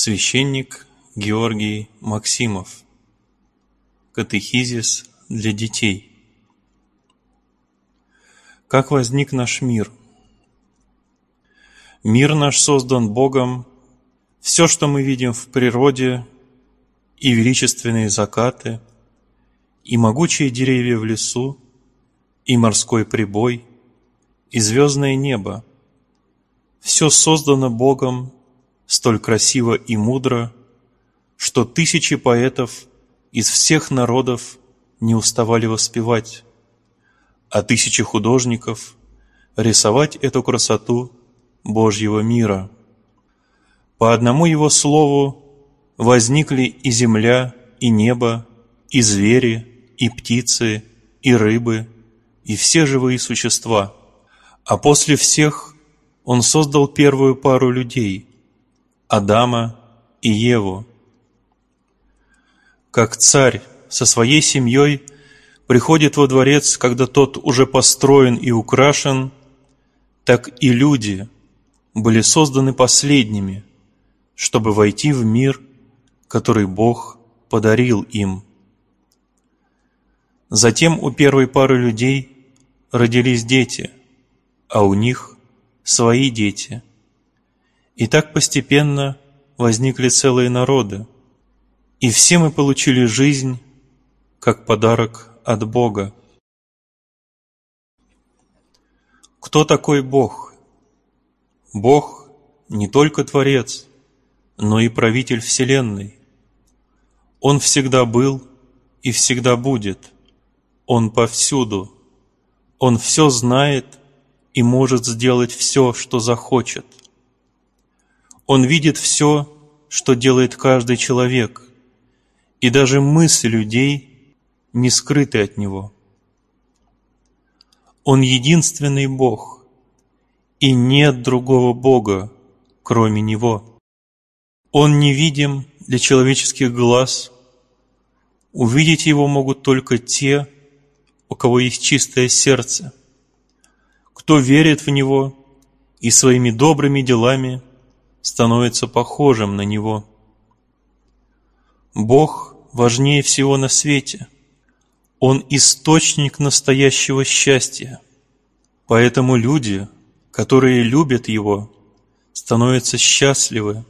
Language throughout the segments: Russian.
Священник Георгий Максимов. Катехизис для детей. Как возник наш мир? Мир наш создан Богом. Все, что мы видим в природе, и величественные закаты, и могучие деревья в лесу, и морской прибой, и звездное небо, все создано Богом столь красиво и мудро, что тысячи поэтов из всех народов не уставали воспевать, а тысячи художников рисовать эту красоту Божьего мира. По одному Его слову возникли и земля, и небо, и звери, и птицы, и рыбы, и все живые существа. А после всех Он создал первую пару людей – Адама и Еву. Как царь со своей семьей приходит во дворец, когда тот уже построен и украшен, так и люди были созданы последними, чтобы войти в мир, который Бог подарил им. Затем у первой пары людей родились дети, а у них свои дети – и так постепенно возникли целые народы, и все мы получили жизнь как подарок от Бога. Кто такой Бог? Бог не только Творец, но и правитель Вселенной. Он всегда был и всегда будет. Он повсюду. Он все знает и может сделать все, что захочет – он видит все, что делает каждый человек, и даже мысли людей не скрыты от Него. Он единственный Бог, и нет другого Бога, кроме Него. Он невидим для человеческих глаз. Увидеть Его могут только те, у кого есть чистое сердце, кто верит в Него и своими добрыми делами – становится похожим на Него. Бог важнее всего на свете. Он источник настоящего счастья. Поэтому люди, которые любят Его, становятся счастливы,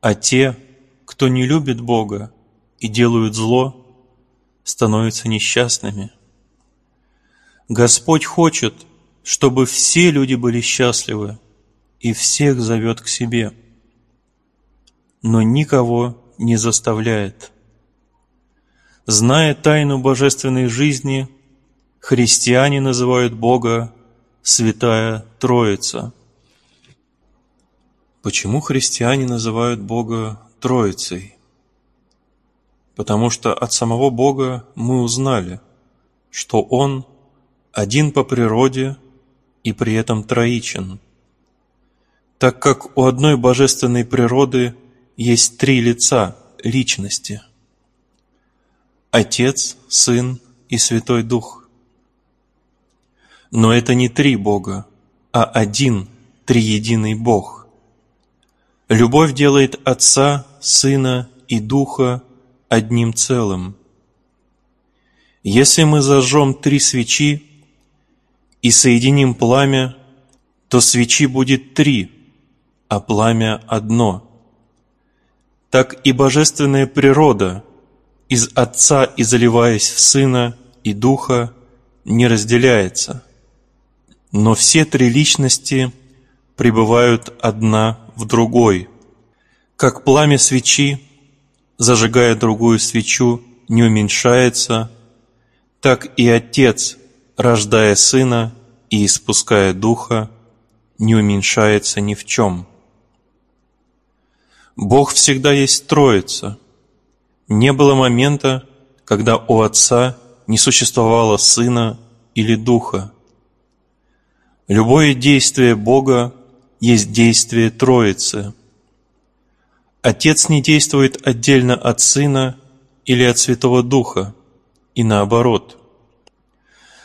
а те, кто не любит Бога и делают зло, становятся несчастными. Господь хочет, чтобы все люди были счастливы, и всех зовет к себе, но никого не заставляет. Зная тайну божественной жизни, христиане называют Бога Святая Троица. Почему христиане называют Бога Троицей? Потому что от самого Бога мы узнали, что Он один по природе и при этом троичен – так как у одной божественной природы есть три лица личности – Отец, Сын и Святой Дух. Но это не три Бога, а один триединый Бог. Любовь делает Отца, Сына и Духа одним целым. Если мы зажжем три свечи и соединим пламя, то свечи будет три – а пламя одно. Так и божественная природа, из Отца и заливаясь в Сына и Духа, не разделяется. Но все три личности пребывают одна в другой. Как пламя свечи, зажигая другую свечу, не уменьшается, так и Отец, рождая Сына и испуская Духа, не уменьшается ни в чем. Бог всегда есть Троица. Не было момента, когда у Отца не существовало Сына или Духа. Любое действие Бога есть действие Троицы. Отец не действует отдельно от Сына или от Святого Духа, и наоборот.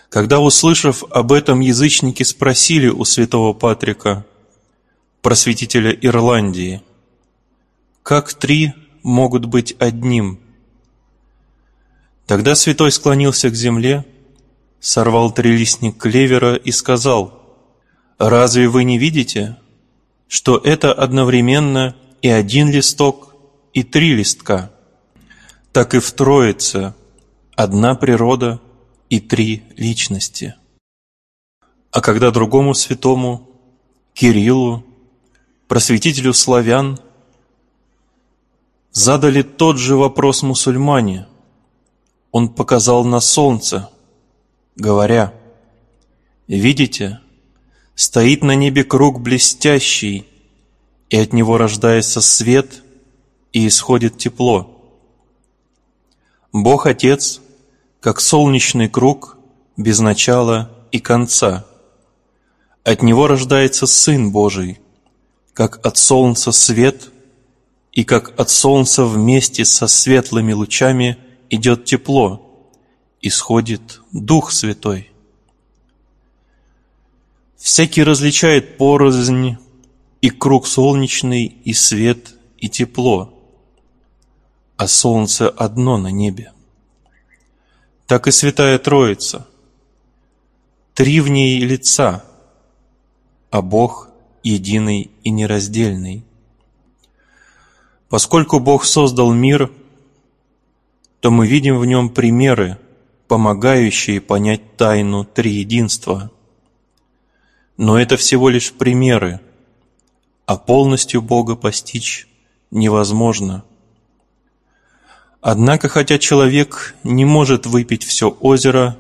Когда, услышав об этом, язычники спросили у святого Патрика, просветителя Ирландии – как три могут быть одним? Тогда святой склонился к земле, сорвал трилистник клевера и сказал, «Разве вы не видите, что это одновременно и один листок, и три листка? Так и в Троице одна природа и три личности». А когда другому святому, Кириллу, просветителю славян, задали тот же вопрос мусульмане, он показал на солнце, говоря, «Видите, стоит на небе круг блестящий, и от него рождается свет и исходит тепло. Бог Отец, как солнечный круг, без начала и конца. От него рождается Сын Божий, как от солнца свет, и как от солнца вместе со светлыми лучами идет тепло, исходит Дух Святой. Всякий различает порознь и круг солнечный, и свет, и тепло, а солнце одно на небе. Так и Святая Троица. Три в ней лица, а Бог единый и нераздельный. Поскольку Бог создал мир, то мы видим в нем примеры, помогающие понять тайну триединства – но это всего лишь примеры, а полностью Бога постичь невозможно. Однако, хотя человек не может выпить все озеро,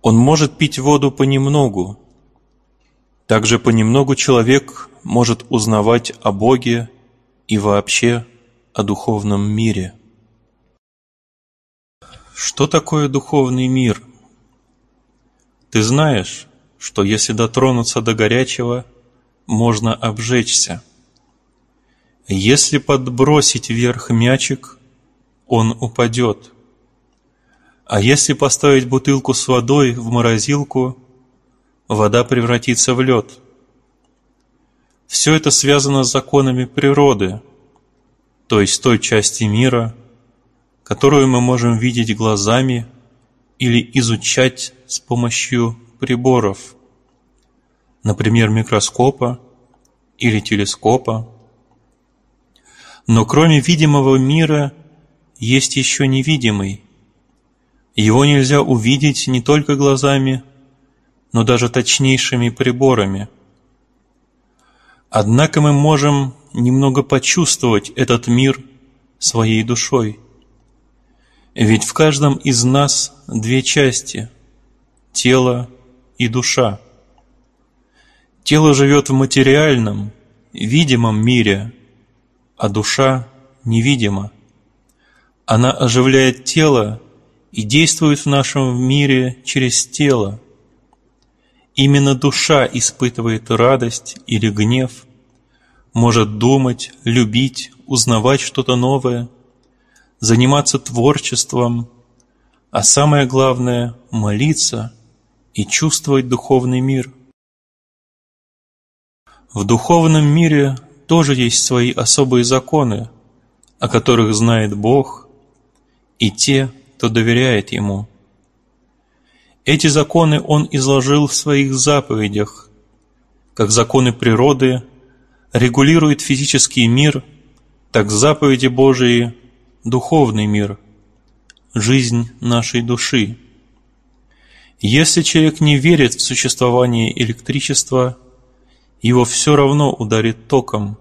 он может пить воду понемногу. Также понемногу человек может узнавать о Боге и вообще о духовном мире. Что такое духовный мир? Ты знаешь, что если дотронуться до горячего, можно обжечься. Если подбросить вверх мячик, он упадет. А если поставить бутылку с водой в морозилку, вода превратится в лед. Все это связано с законами природы, то есть той части мира, которую мы можем видеть глазами или изучать с помощью приборов, например, микроскопа или телескопа. Но кроме видимого мира есть еще невидимый. Его нельзя увидеть не только глазами, но даже точнейшими приборами. Однако мы можем немного почувствовать этот мир своей душой. Ведь в каждом из нас две части – тело и душа. Тело живет в материальном, видимом мире, а душа невидима. Она оживляет тело и действует в нашем мире через тело. Именно душа испытывает радость или гнев, может думать, любить, узнавать что-то новое, заниматься творчеством, а самое главное – молиться – и чувствовать духовный мир. В духовном мире тоже есть свои особые законы, о которых знает Бог и те, кто доверяет Ему. Эти законы Он изложил в своих заповедях, как законы природы регулируют физический мир, так заповеди Божии – духовный мир, жизнь нашей души. Если человек не верит в существование электричества, его все равно ударит током,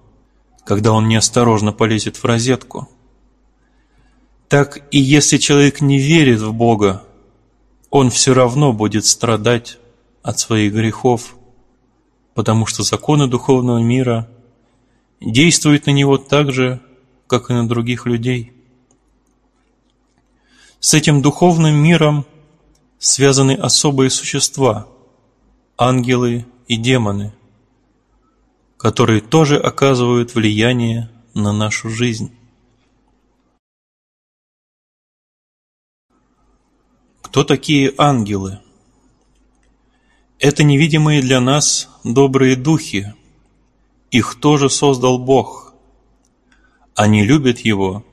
когда он неосторожно полезет в розетку. Так и если человек не верит в Бога, он все равно будет страдать от своих грехов, потому что законы духовного мира действуют на него так же, как и на других людей. С этим духовным миром – связаны особые существа, ангелы и демоны, которые тоже оказывают влияние на нашу жизнь. Кто такие ангелы? Это невидимые для нас добрые духи. Их тоже создал Бог. Они любят Его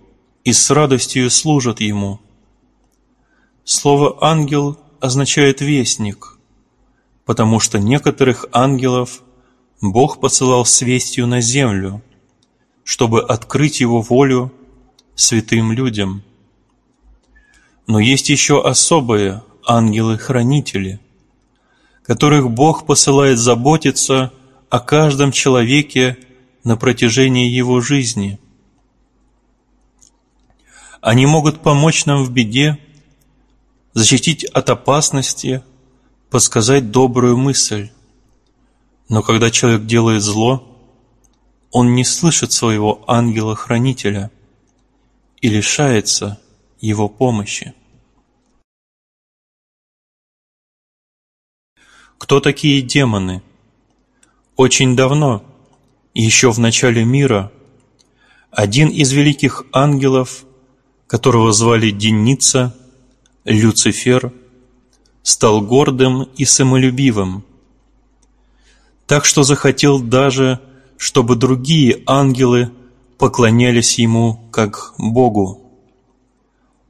и с радостью служат Ему. Слово «ангел» означает «вестник», потому что некоторых ангелов Бог посылал с вестью на землю, чтобы открыть Его волю святым людям. Но есть еще особые ангелы-хранители, которых Бог посылает заботиться о каждом человеке на протяжении его жизни. Они могут помочь нам в беде, защитить от опасности, подсказать добрую мысль. Но когда человек делает зло, он не слышит своего ангела-хранителя и лишается его помощи. Кто такие демоны? Очень давно, еще в начале мира, один из великих ангелов, которого звали Деница, Люцифер, стал гордым и самолюбивым, так что захотел даже, чтобы другие ангелы поклонялись ему как Богу.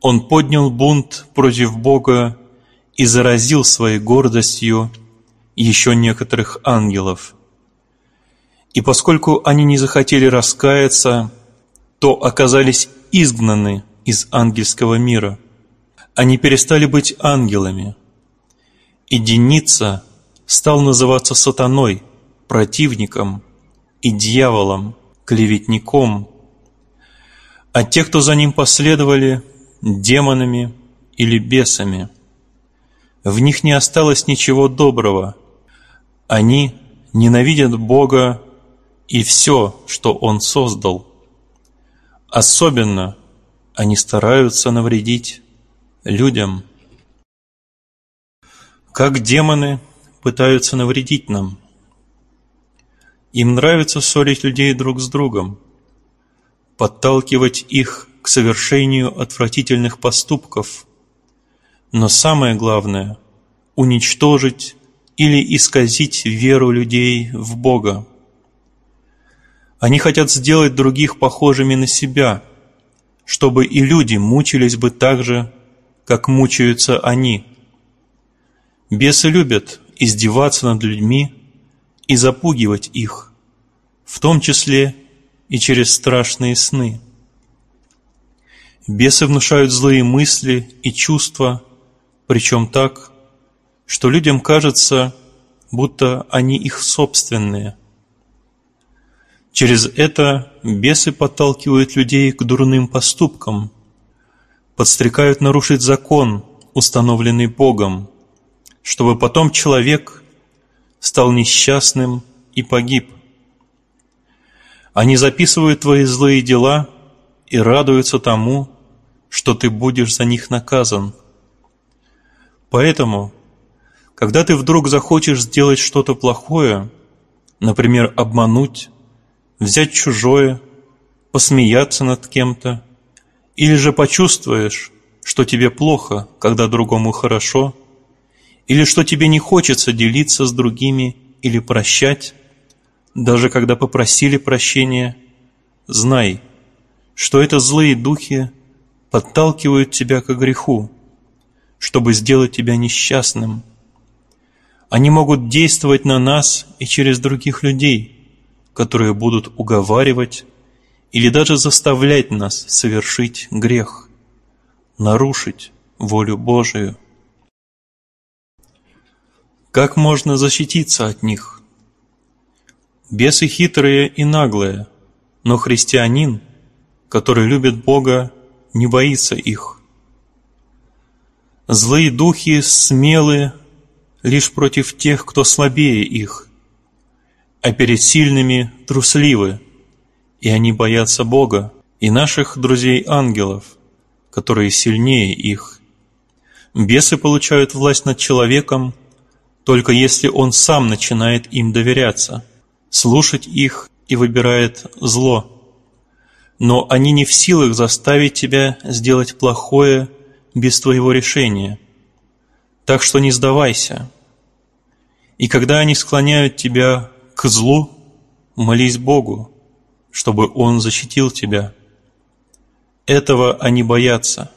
Он поднял бунт против Бога и заразил своей гордостью еще некоторых ангелов. И поскольку они не захотели раскаяться, то оказались изгнаны из ангельского мира. Они перестали быть ангелами. И Деница стал называться сатаной, противником и дьяволом, клеветником, а те, кто за ним последовали, демонами или бесами. В них не осталось ничего доброго. Они ненавидят Бога и все, что Он создал. Особенно они стараются навредить людям. Как демоны пытаются навредить нам – им нравится ссорить людей друг с другом, подталкивать их к совершению отвратительных поступков, но самое главное – уничтожить или исказить веру людей в Бога. Они хотят сделать других похожими на себя, чтобы и люди мучились бы так же, как мучаются они. Бесы любят издеваться над людьми и запугивать их, в том числе и через страшные сны. Бесы внушают злые мысли и чувства, причем так, что людям кажется, будто они их собственные. Через это бесы подталкивают людей к дурным поступкам, подстрекают нарушить закон, установленный Богом, чтобы потом человек стал несчастным и погиб. Они записывают твои злые дела и радуются тому, что ты будешь за них наказан. Поэтому, когда ты вдруг захочешь сделать что-то плохое, например, обмануть, взять чужое, посмеяться над кем-то, или же почувствуешь, что тебе плохо, когда другому хорошо – или что тебе не хочется делиться с другими или прощать, даже когда попросили прощения, знай, что это злые духи подталкивают тебя к греху, чтобы сделать тебя несчастным. Они могут действовать на нас и через других людей, которые будут уговаривать или даже заставлять нас совершить грех, нарушить волю Божию. Как можно защититься от них? Бесы хитрые и наглые, но христианин, который любит Бога, не боится их. Злые духи смелы лишь против тех, кто слабее их, а перед сильными трусливы, и они боятся Бога и наших друзей-ангелов, которые сильнее их. Бесы получают власть над человеком – только если он сам начинает им доверяться, слушать их и выбирает зло. Но они не в силах заставить тебя сделать плохое без твоего решения. Так что не сдавайся. И когда они склоняют тебя к злу, молись Богу, чтобы Он защитил тебя – Этого они боятся,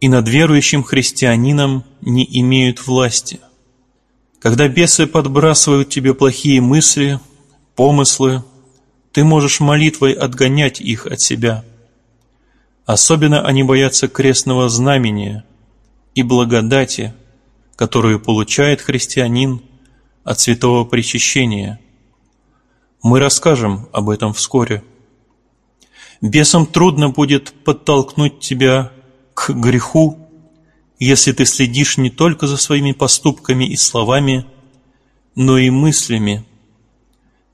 и над верующим христианином не имеют власти. Когда бесы подбрасывают тебе плохие мысли, помыслы, ты можешь молитвой отгонять их от себя. Особенно они боятся крестного знамения и благодати, которую получает христианин от святого причащения. Мы расскажем об этом вскоре. Бесам трудно будет подтолкнуть тебя к греху, если ты следишь не только за своими поступками и словами, но и мыслями.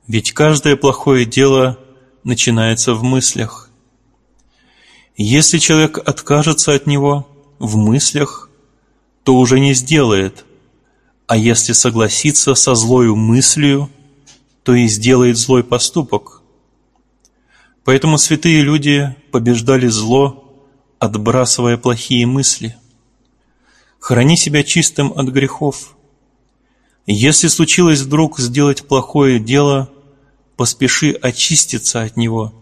Ведь каждое плохое дело начинается в мыслях. Если человек откажется от него в мыслях, то уже не сделает, а если согласится со злою мыслью, то и сделает злой поступок. Поэтому святые люди побеждали зло, отбрасывая плохие мысли. Храни себя чистым от грехов. Если случилось вдруг сделать плохое дело, поспеши очиститься от него,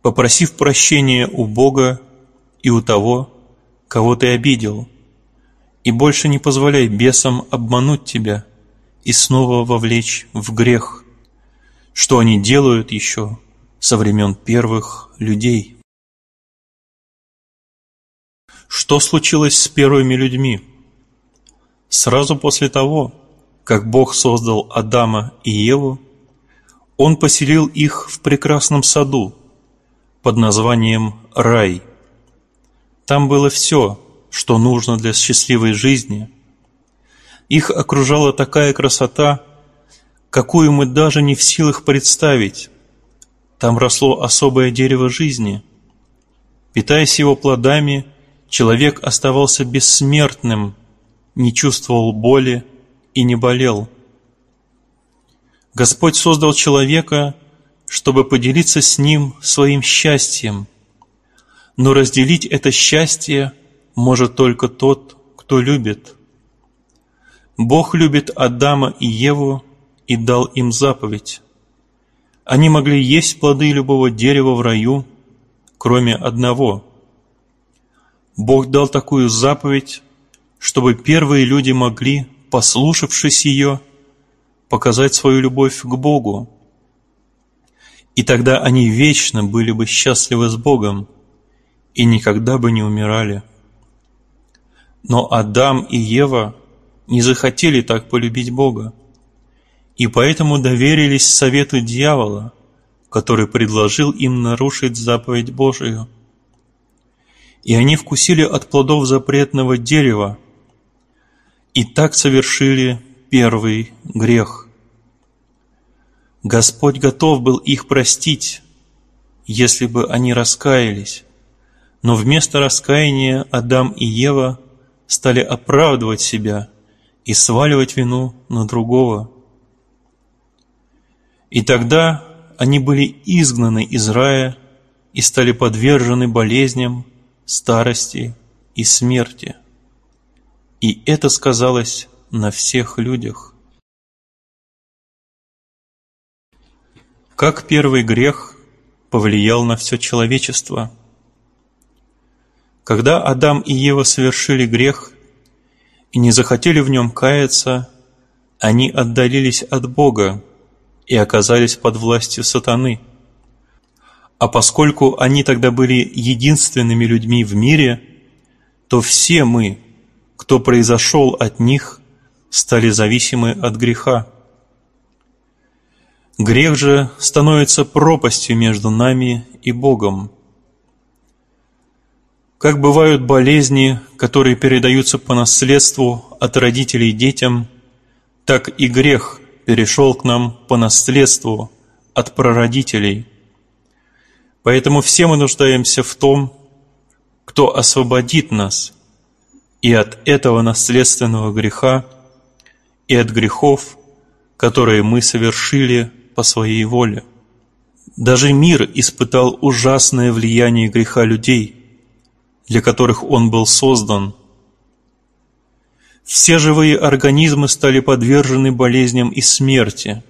попросив прощения у Бога и у того, кого ты обидел, и больше не позволяй бесам обмануть тебя и снова вовлечь в грех, что они делают еще со времен первых людей. Что случилось с первыми людьми? Сразу после того, как Бог создал Адама и Еву, Он поселил их в прекрасном саду под названием рай. Там было все, что нужно для счастливой жизни. Их окружала такая красота, какую мы даже не в силах представить. Там росло особое дерево жизни. Питаясь его плодами – человек оставался бессмертным, не чувствовал боли и не болел. Господь создал человека, чтобы поделиться с ним своим счастьем, но разделить это счастье может только тот, кто любит. Бог любит Адама и Еву и дал им заповедь. Они могли есть плоды любого дерева в раю, кроме одного – Бог дал такую заповедь, чтобы первые люди могли, послушавшись ее, показать свою любовь к Богу. И тогда они вечно были бы счастливы с Богом и никогда бы не умирали. Но Адам и Ева не захотели так полюбить Бога, и поэтому доверились совету дьявола, который предложил им нарушить заповедь Божию – и они вкусили от плодов запретного дерева, и так совершили первый грех. Господь готов был их простить, если бы они раскаялись, но вместо раскаяния Адам и Ева стали оправдывать себя и сваливать вину на другого. И тогда они были изгнаны из рая и стали подвержены болезням, старости и смерти. И это сказалось на всех людях. Как первый грех повлиял на все человечество? Когда Адам и Ева совершили грех и не захотели в нем каяться, они отдалились от Бога и оказались под властью сатаны – а поскольку они тогда были единственными людьми в мире, то все мы, кто произошел от них, стали зависимы от греха. Грех же становится пропастью между нами и Богом. Как бывают болезни, которые передаются по наследству от родителей детям, так и грех перешел к нам по наследству от прародителей – Поэтому все мы нуждаемся в том, кто освободит нас и от этого наследственного греха, и от грехов, которые мы совершили по своей воле. Даже мир испытал ужасное влияние греха людей, для которых он был создан. Все живые организмы стали подвержены болезням и смерти,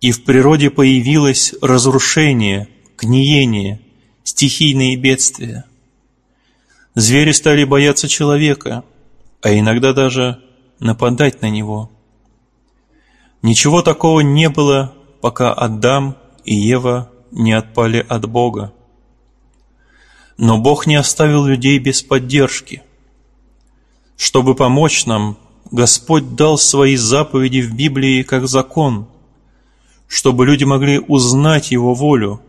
и в природе появилось разрушение – гниение, стихийные бедствия. Звери стали бояться человека, а иногда даже нападать на него. Ничего такого не было, пока Адам и Ева не отпали от Бога. Но Бог не оставил людей без поддержки. Чтобы помочь нам, Господь дал свои заповеди в Библии как закон, чтобы люди могли узнать Его волю.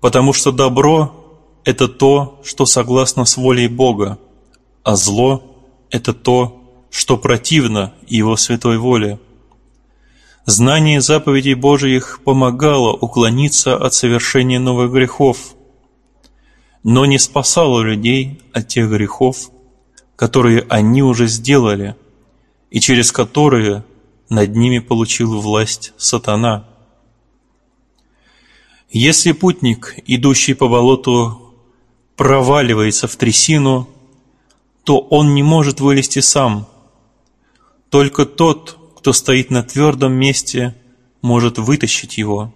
Потому что добро – это то, что согласно с волей Бога, а зло – это то, что противно Его святой воле. Знание заповедей Божиих помогало уклониться от совершения новых грехов, но не спасало людей от тех грехов, которые они уже сделали и через которые над ними получил власть сатана. Если путник, идущий по болоту, проваливается в трясину, то он не может вылезти сам – только тот, кто стоит на твердом месте, может вытащить его.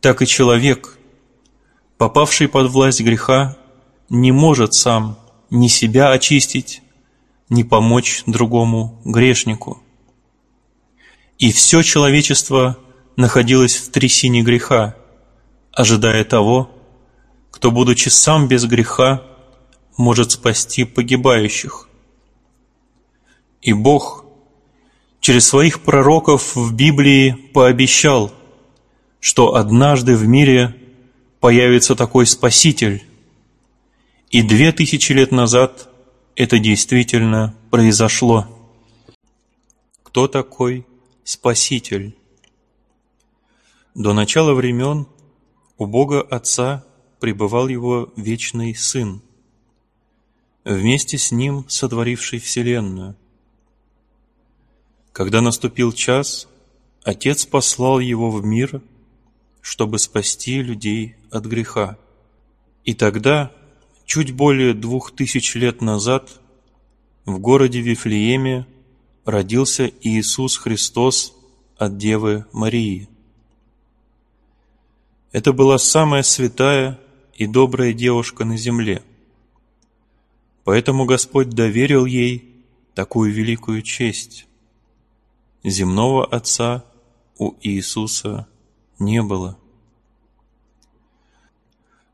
Так и человек, попавший под власть греха, не может сам ни себя очистить, ни помочь другому грешнику. И все человечество находилось в трясине греха, ожидая того, кто, будучи сам без греха, может спасти погибающих. И Бог – через своих пророков в Библии пообещал, что однажды в мире появится такой Спаситель. И две тысячи лет назад это действительно произошло. Кто такой Спаситель? До начала времен у Бога Отца пребывал Его вечный Сын, вместе с Ним сотворивший Вселенную – когда наступил час, Отец послал его в мир, чтобы спасти людей от греха. И тогда, чуть более двух тысяч лет назад, в городе Вифлееме родился Иисус Христос от Девы Марии. Это была самая святая и добрая девушка на земле. Поэтому Господь доверил ей такую великую честь земного Отца у Иисуса не было.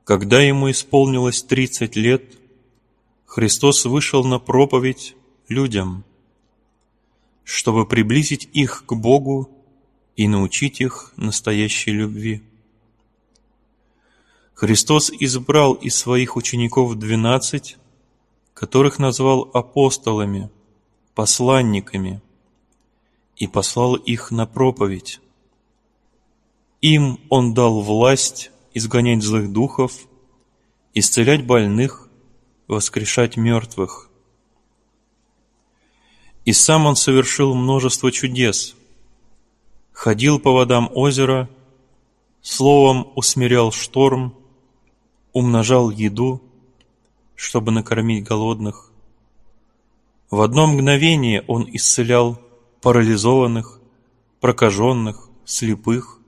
Когда ему исполнилось тридцать лет, Христос вышел на проповедь людям, чтобы приблизить их к Богу и научить их настоящей любви. Христос избрал из своих учеников двенадцать, которых назвал апостолами, посланниками – и послал их на проповедь. Им Он дал власть изгонять злых духов, исцелять больных, воскрешать мертвых. И сам Он совершил множество чудес, ходил по водам озера, словом усмирял шторм, умножал еду, чтобы накормить голодных. В одно мгновение Он исцелял парализованных, прокаженных, слепых.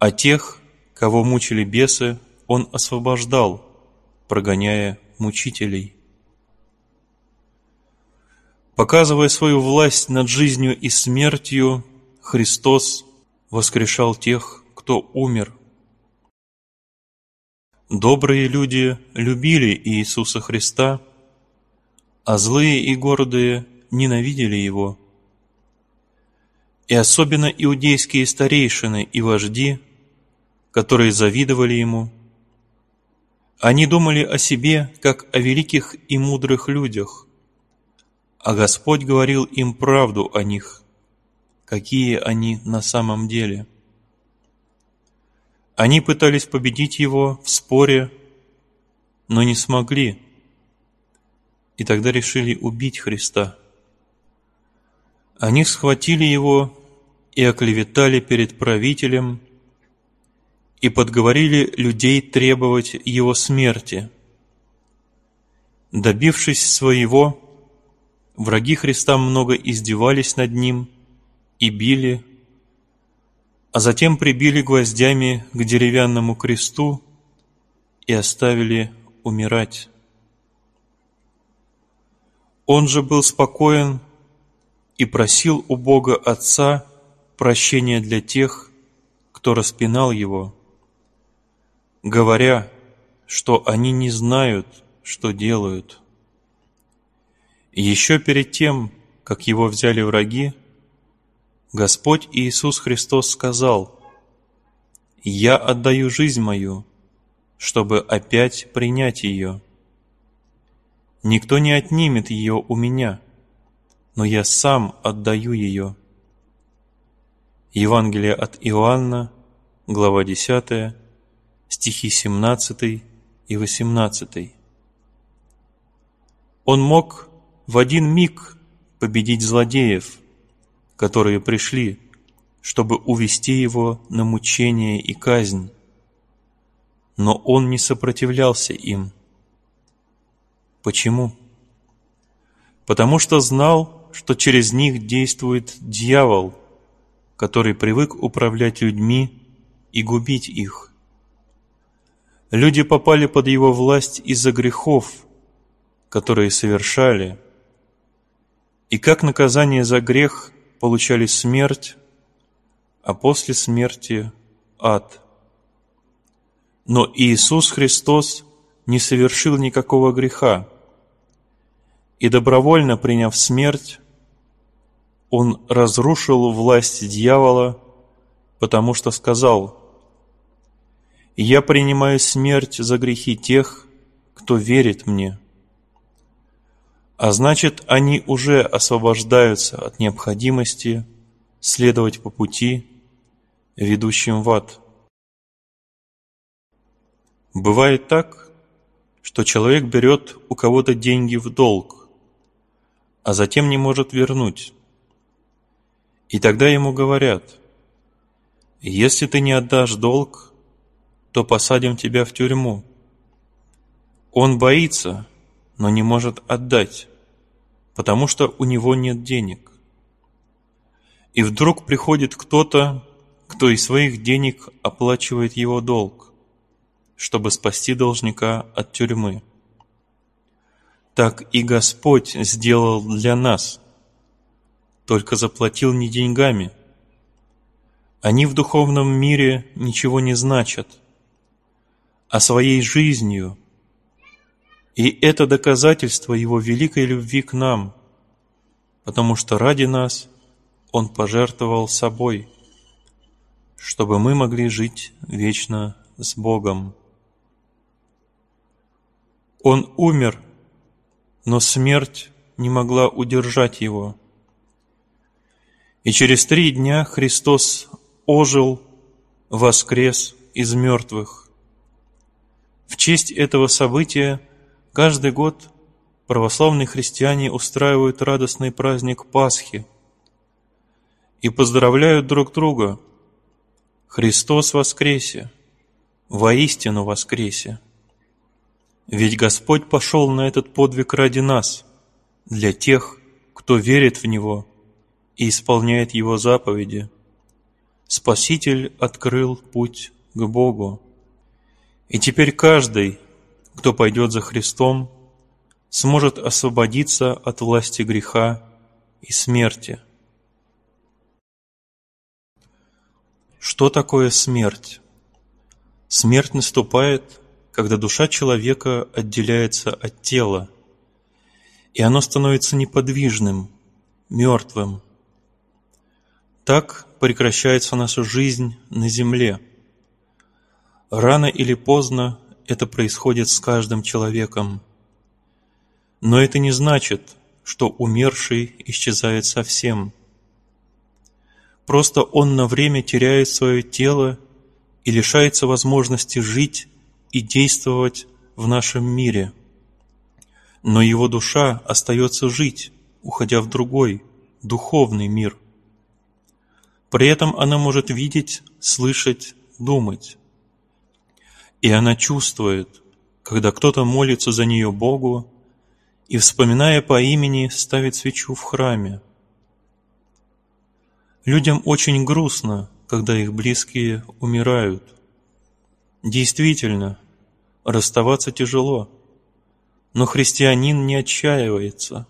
А тех, кого мучили бесы, он освобождал, прогоняя мучителей. Показывая свою власть над жизнью и смертью, Христос воскрешал тех, кто умер. Добрые люди любили Иисуса Христа, а злые и гордые ненавидели Его – и особенно иудейские старейшины и вожди, которые завидовали ему. Они думали о себе, как о великих и мудрых людях, а Господь говорил им правду о них, какие они на самом деле. Они пытались победить его в споре, но не смогли, и тогда решили убить Христа. Они схватили его и оклеветали перед правителем и подговорили людей требовать его смерти. Добившись своего, враги Христа много издевались над ним и били, а затем прибили гвоздями к деревянному кресту и оставили умирать. Он же был спокоен и просил у Бога Отца прощения для тех, кто распинал его, говоря, что они не знают, что делают. Еще перед тем, как его взяли враги, Господь Иисус Христос сказал, «Я отдаю жизнь мою, чтобы опять принять ее. Никто не отнимет ее у меня, но я сам отдаю ее». Евангелие от Иоанна, глава 10, стихи 17 и 18. Он мог в один миг победить злодеев, которые пришли, чтобы увести его на мучение и казнь. Но он не сопротивлялся им. Почему? Потому что знал, что через них действует дьявол, который привык управлять людьми и губить их. Люди попали под его власть из-за грехов, которые совершали, и как наказание за грех получали смерть, а после смерти – ад. Но Иисус Христос не совершил никакого греха, и добровольно приняв смерть, Он разрушил власть дьявола, потому что сказал «Я принимаю смерть за грехи тех, кто верит мне». А значит, они уже освобождаются от необходимости следовать по пути, ведущим в ад. Бывает так, что человек берет у кого-то деньги в долг, а затем не может вернуть. И тогда ему говорят, если ты не отдашь долг, то посадим тебя в тюрьму. Он боится, но не может отдать потому что у него нет денег. И вдруг приходит кто-то, кто из своих денег оплачивает его долг, чтобы спасти должника от тюрьмы. Так и Господь сделал для нас, только заплатил не деньгами. Они в духовном мире ничего не значат, а своей жизнью – и это доказательство Его великой любви к нам, потому что ради нас Он пожертвовал собой, чтобы мы могли жить вечно с Богом. Он умер, но смерть не могла удержать Его. И через три дня Христос ожил, воскрес из мертвых. В честь этого события Каждый год православные христиане устраивают радостный праздник Пасхи и поздравляют друг друга. Христос воскресе! Воистину воскресе! Ведь Господь пошел на этот подвиг ради нас, для тех, кто верит в Него и исполняет Его заповеди. Спаситель открыл путь к Богу. И теперь каждый, кто пойдет за Христом, сможет освободиться от власти греха и смерти. Что такое смерть? Смерть наступает, когда душа человека отделяется от тела, и оно становится неподвижным, мертвым. Так прекращается наша жизнь на земле. Рано или поздно это происходит с каждым человеком. Но это не значит, что умерший исчезает совсем. Просто он на время теряет свое тело и лишается возможности жить и действовать в нашем мире. Но его душа остается жить, уходя в другой, духовный мир. При этом она может видеть, слышать, думать. И она чувствует, когда кто-то молится за нее Богу и, вспоминая по имени, ставит свечу в храме. Людям очень грустно, когда их близкие умирают. Действительно, расставаться тяжело, но христианин не отчаивается,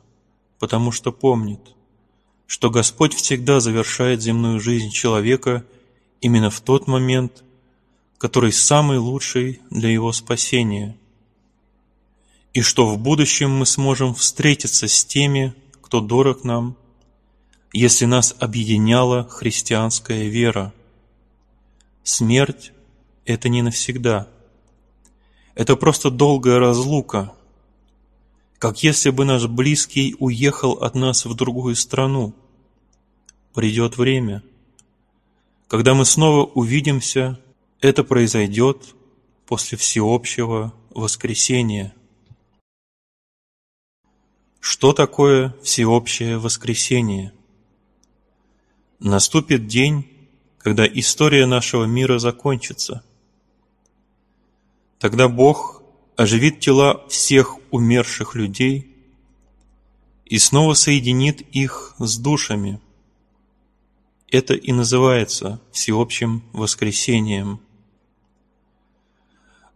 потому что помнит, что Господь всегда завершает земную жизнь человека именно в тот момент, который самый лучший для его спасения, и что в будущем мы сможем встретиться с теми, кто дорог нам, если нас объединяла христианская вера. Смерть – это не навсегда. Это просто долгая разлука, как если бы наш близкий уехал от нас в другую страну. Придет время, когда мы снова увидимся – это произойдет после всеобщего воскресения. Что такое всеобщее воскресение? Наступит день, когда история нашего мира закончится. Тогда Бог оживит тела всех умерших людей и снова соединит их с душами. Это и называется всеобщим воскресением.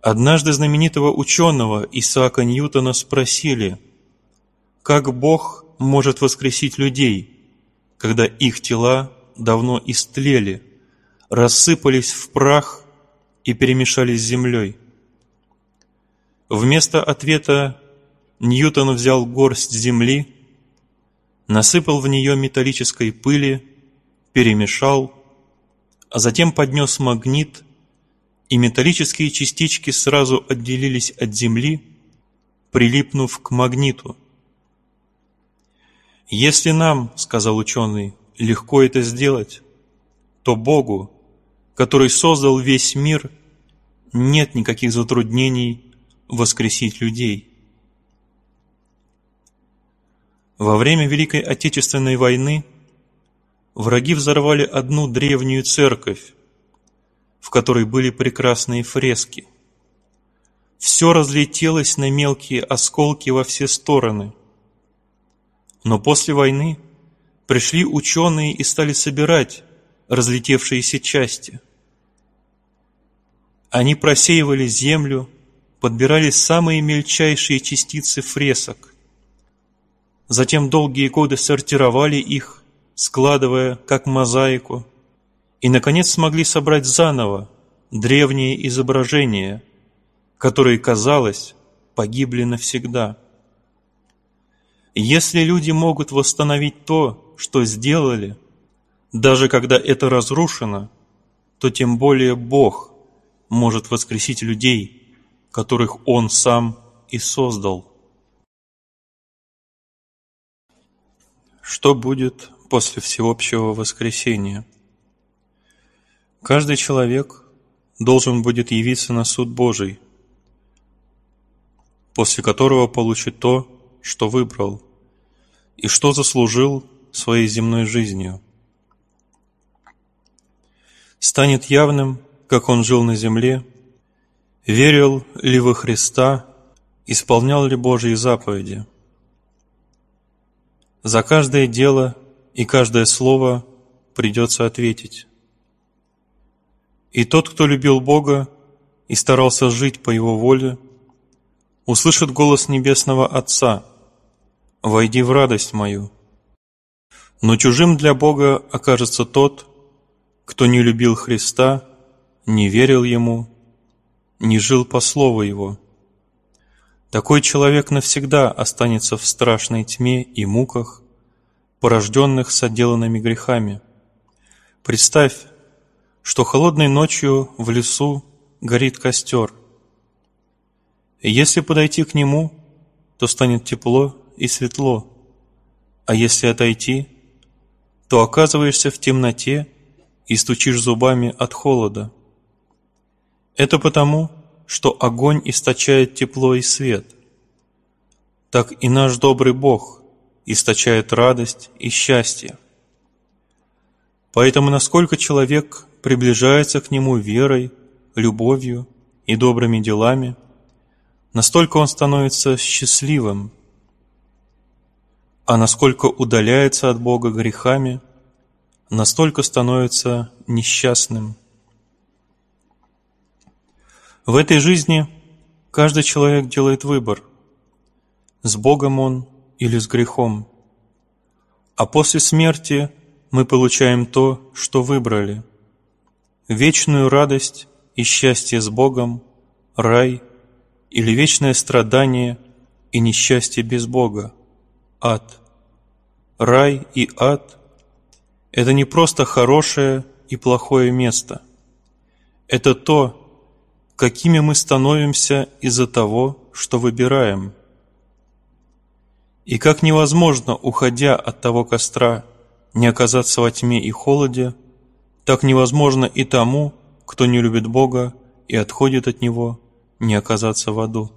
Однажды знаменитого ученого Исаака Ньютона спросили, как Бог может воскресить людей, когда их тела давно истлели, рассыпались в прах и перемешались с землей. Вместо ответа Ньютон взял горсть земли, насыпал в нее металлической пыли, перемешал, а затем поднес магнит и металлические частички сразу отделились от Земли, прилипнув к магниту. «Если нам, — сказал ученый, — легко это сделать, то Богу, который создал весь мир, нет никаких затруднений воскресить людей». Во время Великой Отечественной войны враги взорвали одну древнюю церковь, в которой были прекрасные фрески. Все разлетелось на мелкие осколки во все стороны. Но после войны пришли ученые и стали собирать разлетевшиеся части. Они просеивали землю, подбирали самые мельчайшие частицы фресок. Затем долгие годы сортировали их, складывая как мозаику, и, наконец, смогли собрать заново древние изображения, которые, казалось, погибли навсегда. Если люди могут восстановить то, что сделали, даже когда это разрушено, то тем более Бог может воскресить людей, которых Он сам и создал. Что будет после всеобщего воскресения? Каждый человек должен будет явиться на суд Божий, после которого получит то, что выбрал, и что заслужил своей земной жизнью. Станет явным, как он жил на земле, верил ли во Христа, исполнял ли Божьи заповеди. За каждое дело и каждое слово придется ответить. И тот, кто любил Бога и старался жить по Его воле, услышит голос Небесного Отца «Войди в радость мою». Но чужим для Бога окажется тот, кто не любил Христа, не верил Ему, не жил по Слову Его. Такой человек навсегда останется в страшной тьме и муках, порожденных соделанными грехами. Представь, что холодной ночью в лесу горит костер. Если подойти к нему, то станет тепло и светло, а если отойти, то оказываешься в темноте и стучишь зубами от холода. Это потому, что огонь источает тепло и свет. Так и наш добрый Бог источает радость и счастье. Поэтому насколько человек приближается к Нему верой, любовью и добрыми делами, настолько он становится счастливым, а насколько удаляется от Бога грехами, настолько становится несчастным. В этой жизни каждый человек делает выбор, с Богом он или с грехом. А после смерти мы получаем то, что выбрали – вечную радость и счастье с Богом, рай или вечное страдание и несчастье без Бога, ад. Рай и ад – это не просто хорошее и плохое место. Это то, какими мы становимся из-за того, что выбираем. И как невозможно, уходя от того костра, не оказаться во тьме и холоде, так невозможно и тому, кто не любит Бога и отходит от Него, не оказаться в аду.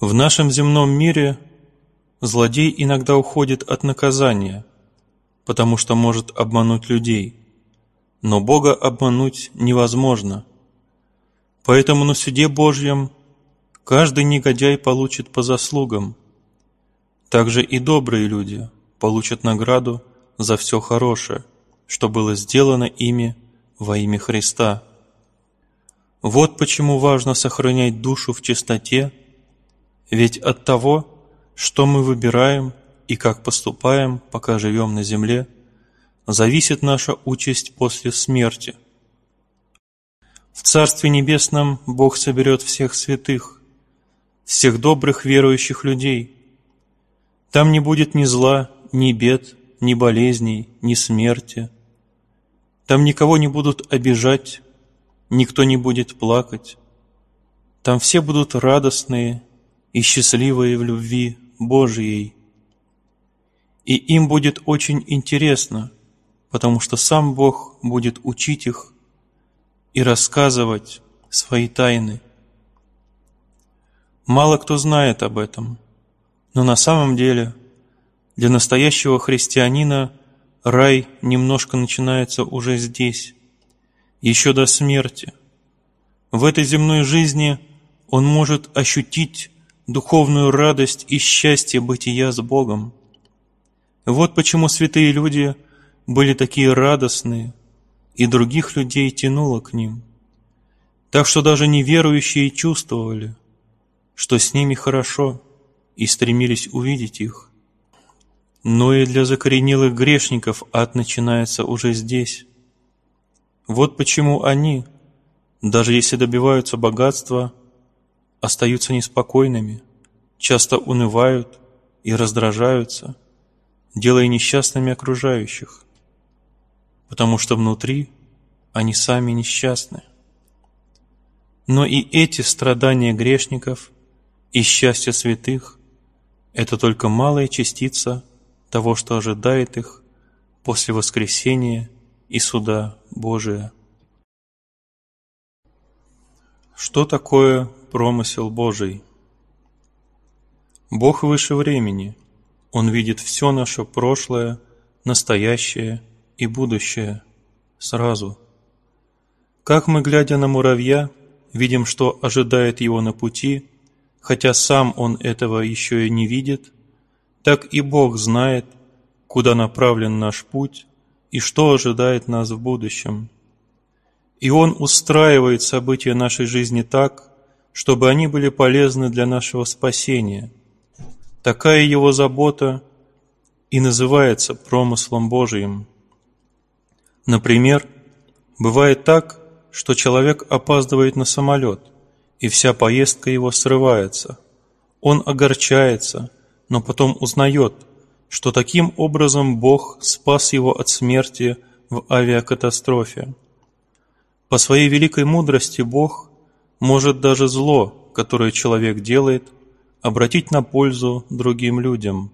В нашем земном мире злодей иногда уходит от наказания, потому что может обмануть людей, но Бога обмануть невозможно. Поэтому на суде Божьем каждый негодяй получит по заслугам. Также и добрые люди получат награду за все хорошее, что было сделано ими во имя Христа. Вот почему важно сохранять душу в чистоте, ведь от того, что мы выбираем и как поступаем, пока живем на земле, зависит наша участь после смерти. В Царстве Небесном Бог соберет всех святых, всех добрых верующих людей. Там не будет ни зла, ни бед, ни болезней, ни смерти. Там никого не будут обижать, никто не будет плакать. Там все будут радостные и счастливые в любви Божьей. И им будет очень интересно, потому что сам Бог будет учить их и рассказывать свои тайны. Мало кто знает об этом, но на самом деле для настоящего христианина рай немножко начинается уже здесь, еще до смерти. В этой земной жизни он может ощутить духовную радость и счастье бытия с Богом. Вот почему святые люди были такие радостные, и других людей тянуло к ним. Так что даже неверующие чувствовали, что с ними хорошо, и стремились увидеть их. Но и для закоренелых грешников ад начинается уже здесь. Вот почему они, даже если добиваются богатства, остаются неспокойными, часто унывают и раздражаются, делая несчастными окружающих, потому что внутри они сами несчастны. Но и эти страдания грешников и счастье святых – это только малая частица того, что ожидает их после воскресения и суда Божия. Что такое промысел Божий? Бог выше времени. Он видит все наше прошлое, настоящее и будущее сразу. Как мы, глядя на муравья, видим, что ожидает его на пути, хотя сам он этого еще и не видит, так и Бог знает, куда направлен наш путь и что ожидает нас в будущем. И Он устраивает события нашей жизни так, чтобы они были полезны для нашего спасения. Такая Его забота и называется промыслом Божиим. Например, бывает так, что человек опаздывает на самолет, и вся поездка его срывается. Он огорчается, но потом узнает, что таким образом Бог спас его от смерти в авиакатастрофе. По своей великой мудрости Бог может даже зло, которое человек делает, обратить на пользу другим людям.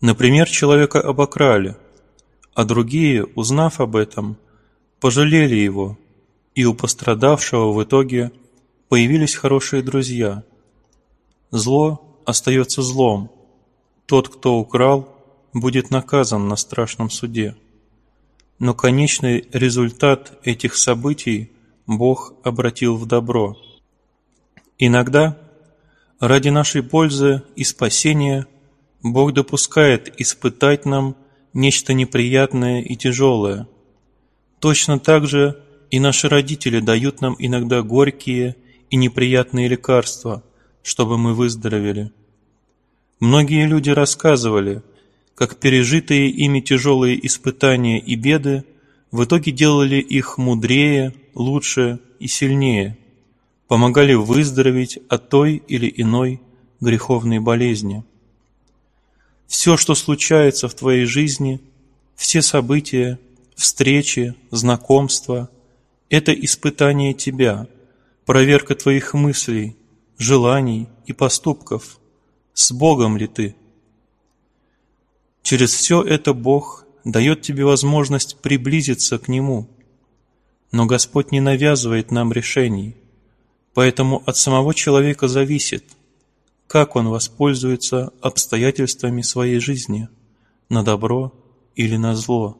Например, человека обокрали, а другие, узнав об этом, пожалели его, и у пострадавшего в итоге появились хорошие друзья. Зло остается злом. Тот, кто украл, будет наказан на страшном суде. Но конечный результат этих событий Бог обратил в добро. Иногда ради нашей пользы и спасения Бог допускает испытать нам нечто неприятное и тяжелое – Точно так же и наши родители дают нам иногда горькие и неприятные лекарства, чтобы мы выздоровели. Многие люди рассказывали, как пережитые ими тяжелые испытания и беды в итоге делали их мудрее, лучше и сильнее, помогали выздороветь от той или иной греховной болезни. Все, что случается в твоей жизни, все события, встречи, знакомства – это испытание тебя, проверка твоих мыслей, желаний и поступков. С Богом ли ты? Через все это Бог дает тебе возможность приблизиться к Нему. Но Господь не навязывает нам решений, поэтому от самого человека зависит, как он воспользуется обстоятельствами своей жизни, на добро или на зло.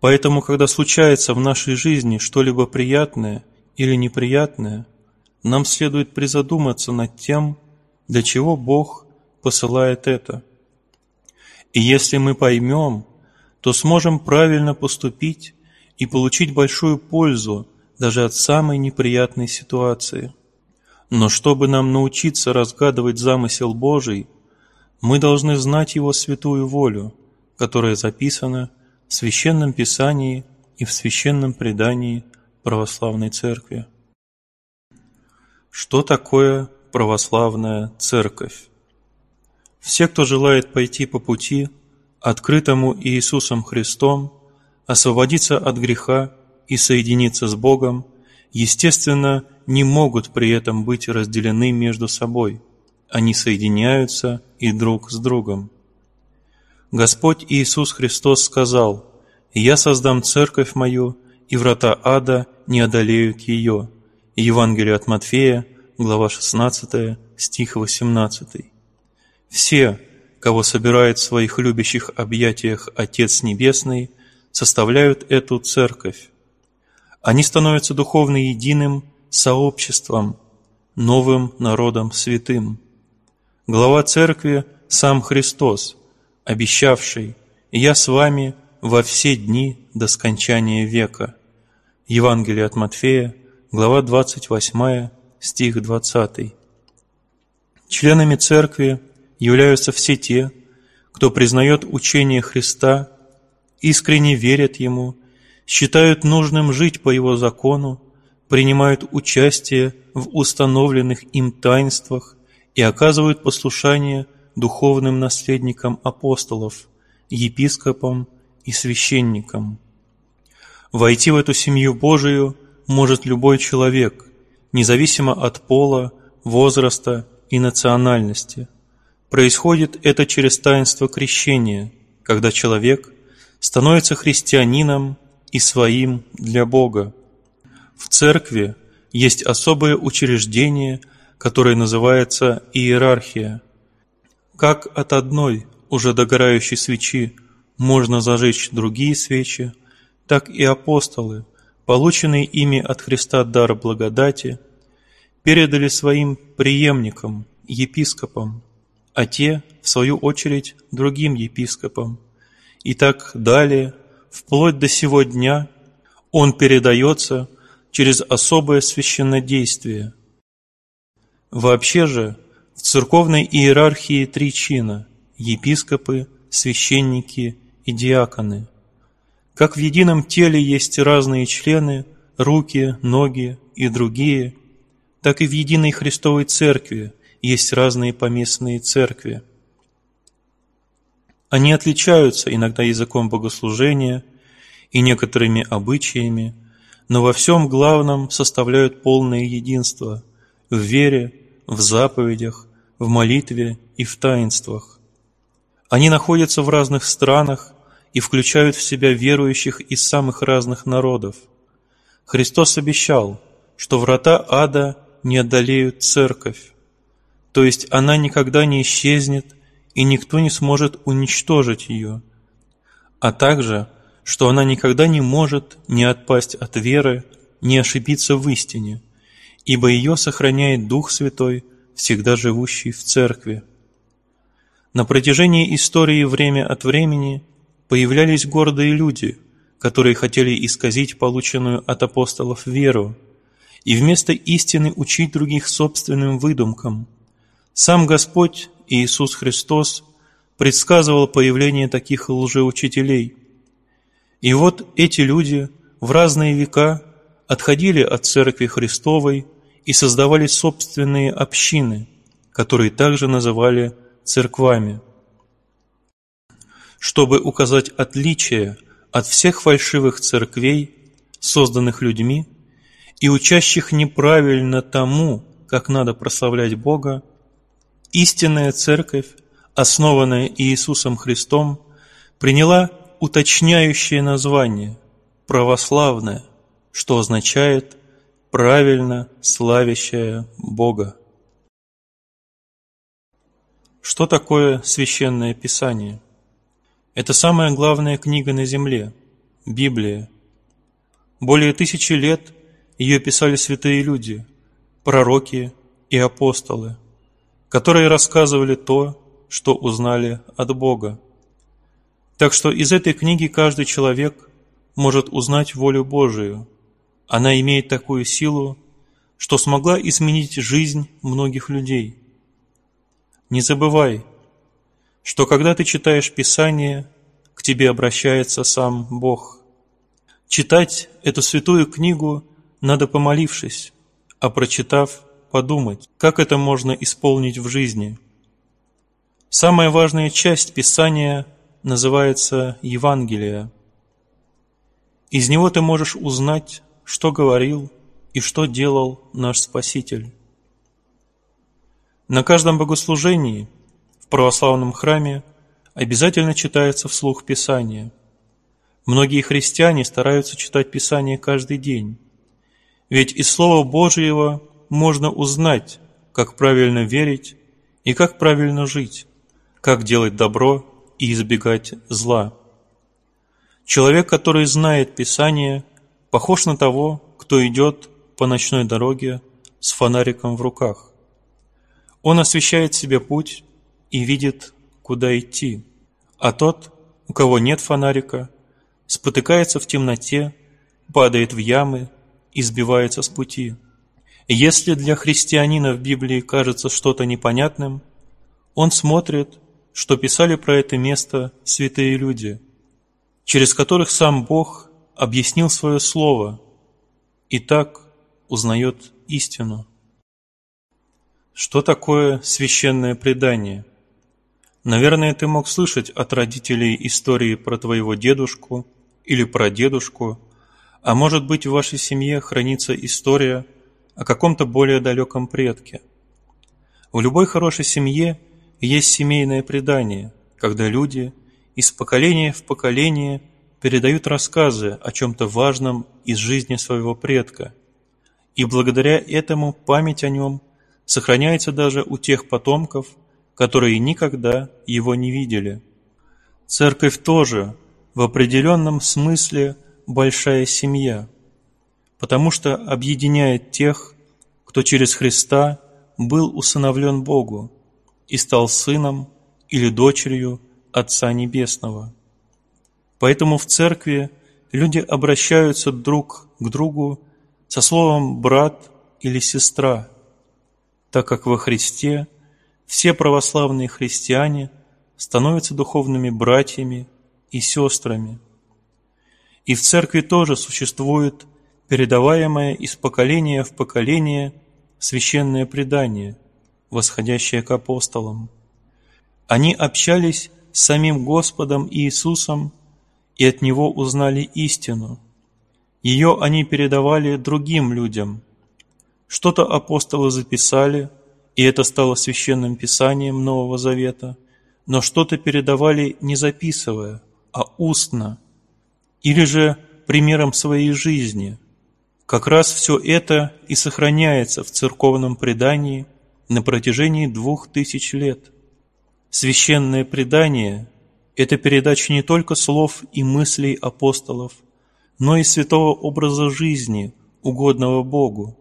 Поэтому, когда случается в нашей жизни что-либо приятное или неприятное, нам следует призадуматься над тем, для чего Бог посылает это. И если мы поймем, то сможем правильно поступить и получить большую пользу даже от самой неприятной ситуации. Но чтобы нам научиться разгадывать замысел Божий, мы должны знать Его святую волю, которая записана в Священном Писании и в Священном предании Православной Церкви. Что такое православная церковь? Все, кто желает пойти по пути, открытому Иисусом Христом, освободиться от греха и соединиться с Богом, естественно, не могут при этом быть разделены между собой. Они соединяются и друг с другом. Господь Иисус Христос сказал, «Я создам церковь мою, и врата ада не одолеют ее». Евангелие от Матфея, глава 16, стих 18. Все, кого собирает в своих любящих объятиях Отец Небесный, составляют эту церковь. Они становятся духовно единым сообществом, новым народом святым. Глава церкви – сам Христос, обещавший «Я с вами во все дни до скончания века». Евангелие от Матфея, глава 28, стих 20. Членами церкви являются все те, кто признает учение Христа, искренне верят Ему, считают нужным жить по Его закону, принимают участие в установленных им таинствах и оказывают послушание духовным наследникам апостолов, епископам и священникам. Войти в эту семью Божию может любой человек, независимо от пола, возраста и национальности – Происходит это через таинство крещения, когда человек становится христианином и своим для Бога. В церкви есть особое учреждение, которое называется иерархия. Как от одной уже догорающей свечи можно зажечь другие свечи, так и апостолы, полученные ими от Христа дар благодати, передали своим преемникам, епископам, а те, в свою очередь, другим епископам. И так далее, вплоть до сего дня, он передается через особое священнодействие. Вообще же, в церковной иерархии три чина – епископы, священники и диаконы. Как в едином теле есть разные члены, руки, ноги и другие, так и в единой Христовой Церкви – есть разные поместные церкви. Они отличаются иногда языком богослужения и некоторыми обычаями, но во всем главном составляют полное единство в вере, в заповедях, в молитве и в таинствах. Они находятся в разных странах и включают в себя верующих из самых разных народов. Христос обещал, что врата ада не одолеют церковь то есть она никогда не исчезнет, и никто не сможет уничтожить ее, а также, что она никогда не может не отпасть от веры, не ошибиться в истине, ибо ее сохраняет Дух Святой, всегда живущий в Церкви. На протяжении истории время от времени появлялись гордые люди, которые хотели исказить полученную от апостолов веру и вместо истины учить других собственным выдумкам. Сам Господь Иисус Христос предсказывал появление таких лжеучителей. И вот эти люди в разные века отходили от Церкви Христовой и создавали собственные общины, которые также называли церквами. Чтобы указать отличие от всех фальшивых церквей, созданных людьми, и учащих неправильно тому, как надо прославлять Бога, истинная церковь, основанная Иисусом Христом, приняла уточняющее название «православная», что означает «правильно славящая Бога». Что такое Священное Писание? Это самая главная книга на земле – Библия. Более тысячи лет ее писали святые люди, пророки и апостолы, которые рассказывали то, что узнали от Бога. Так что из этой книги каждый человек может узнать волю Божию. Она имеет такую силу, что смогла изменить жизнь многих людей. Не забывай, что когда ты читаешь Писание, к тебе обращается сам Бог. Читать эту святую книгу надо помолившись, а прочитав, подумать, как это можно исполнить в жизни. Самая важная часть Писания называется Евангелие. Из него ты можешь узнать, что говорил и что делал наш Спаситель. На каждом богослужении – православном храме обязательно читается вслух Писание. Многие христиане стараются читать Писание каждый день, ведь из Слова Божьего можно узнать, как правильно верить и как правильно жить, как делать добро и избегать зла. Человек, который знает Писание, похож на того, кто идет по ночной дороге с фонариком в руках. Он освещает себе путь и видит, куда идти, а тот, у кого нет фонарика, спотыкается в темноте, падает в ямы и сбивается с пути. Если для христианина в Библии кажется что-то непонятным, он смотрит, что писали про это место святые люди, через которых сам Бог объяснил свое слово и так узнает истину. Что такое священное предание? Наверное, ты мог слышать от родителей истории про твоего дедушку или про дедушку, а может быть в вашей семье хранится история о каком-то более далеком предке. В любой хорошей семье есть семейное предание, когда люди из поколения в поколение передают рассказы о чем-то важном из жизни своего предка, и благодаря этому память о нем сохраняется даже у тех потомков, которые никогда его не видели. Церковь тоже в определенном смысле большая семья, потому что объединяет тех, кто через Христа был усыновлен Богу и стал сыном или дочерью Отца Небесного. Поэтому в церкви люди обращаются друг к другу со словом «брат» или «сестра», так как во Христе – все православные христиане становятся духовными братьями и сестрами. И в церкви тоже существует передаваемое из поколения в поколение священное предание, восходящее к апостолам. Они общались с самим Господом Иисусом и от Него узнали истину. Ее они передавали другим людям. Что-то апостолы записали – и это стало священным писанием Нового Завета, но что-то передавали не записывая, а устно, или же примером своей жизни. Как раз все это и сохраняется в церковном предании на протяжении двух тысяч лет. Священное предание – это передача не только слов и мыслей апостолов, но и святого образа жизни, угодного Богу.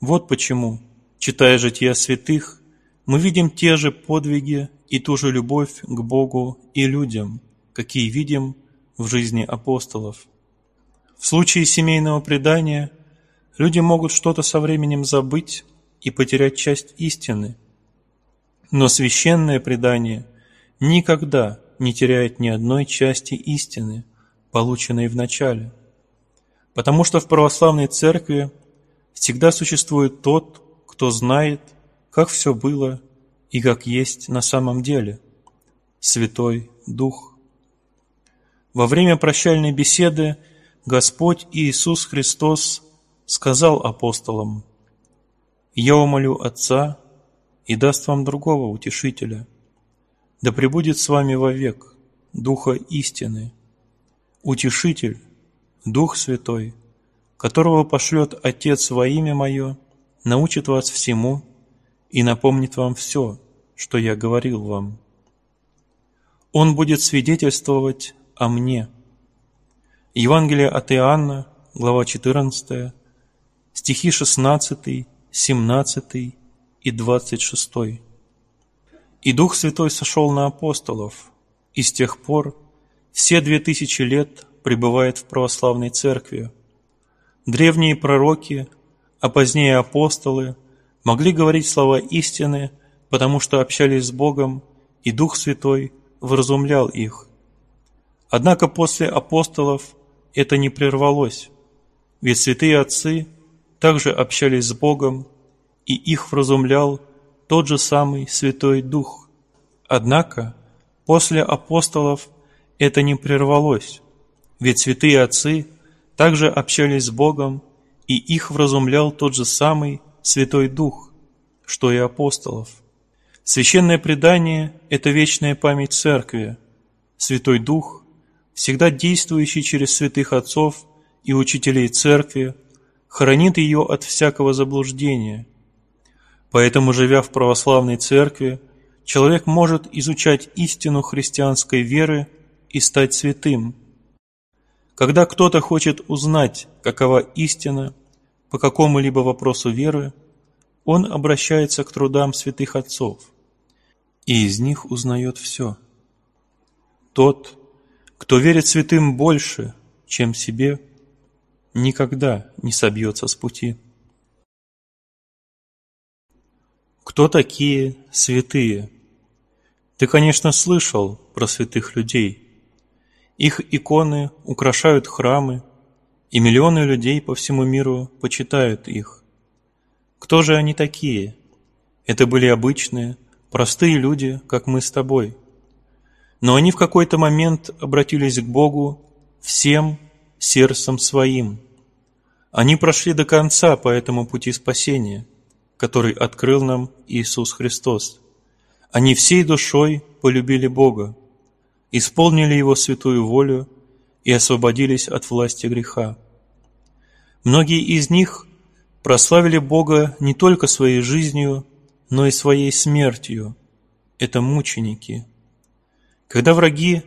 Вот почему – Читая жития святых, мы видим те же подвиги и ту же любовь к Богу и людям, какие видим в жизни апостолов. В случае семейного предания люди могут что-то со временем забыть и потерять часть истины, но священное предание никогда не теряет ни одной части истины, полученной в начале, потому что в православной церкви всегда существует тот, кто знает, как все было и как есть на самом деле – Святой Дух. Во время прощальной беседы Господь Иисус Христос сказал апостолам, «Я умолю Отца и даст вам другого утешителя, да пребудет с вами вовек Духа истины, Утешитель, Дух Святой, которого пошлет Отец во имя Мое, научит вас всему и напомнит вам все, что я говорил вам». Он будет свидетельствовать о мне. Евангелие от Иоанна, глава 14, стихи 16, 17 и 26. «И Дух Святой сошел на апостолов, и с тех пор все две тысячи лет пребывает в православной церкви. Древние пророки, а позднее апостолы, могли говорить слова истины, потому что общались с Богом, и Дух Святой – вразумлял их. Однако после апостолов это не прервалось, ведь святые отцы также общались с Богом, и их вразумлял тот же самый Святой Дух. Однако после апостолов это не прервалось, ведь святые отцы также общались с Богом, и их вразумлял тот же самый Святой Дух, что и апостолов. Священное предание – это вечная память Церкви. Святой Дух, всегда действующий через святых отцов и учителей Церкви, хранит ее от всякого заблуждения. Поэтому, живя в православной Церкви, человек может изучать истину христианской веры и стать святым. Когда кто-то хочет узнать, какова истина по какому-либо вопросу веры, он обращается к трудам святых отцов – и из них узнает все. Тот, кто верит святым больше, чем себе, никогда не собьется с пути. Кто такие святые? Ты, конечно, слышал про святых людей. Их иконы украшают храмы, и миллионы людей по всему миру почитают их. Кто же они такие? Это были обычные, простые люди, как мы с тобой. Но они в какой-то момент обратились к Богу всем сердцем своим. Они прошли до конца по этому пути спасения, который открыл нам Иисус Христос. Они всей душой полюбили Бога, исполнили Его святую волю и освободились от власти греха. Многие из них прославили Бога не только своей жизнью, но и своей смертью. Это мученики. Когда враги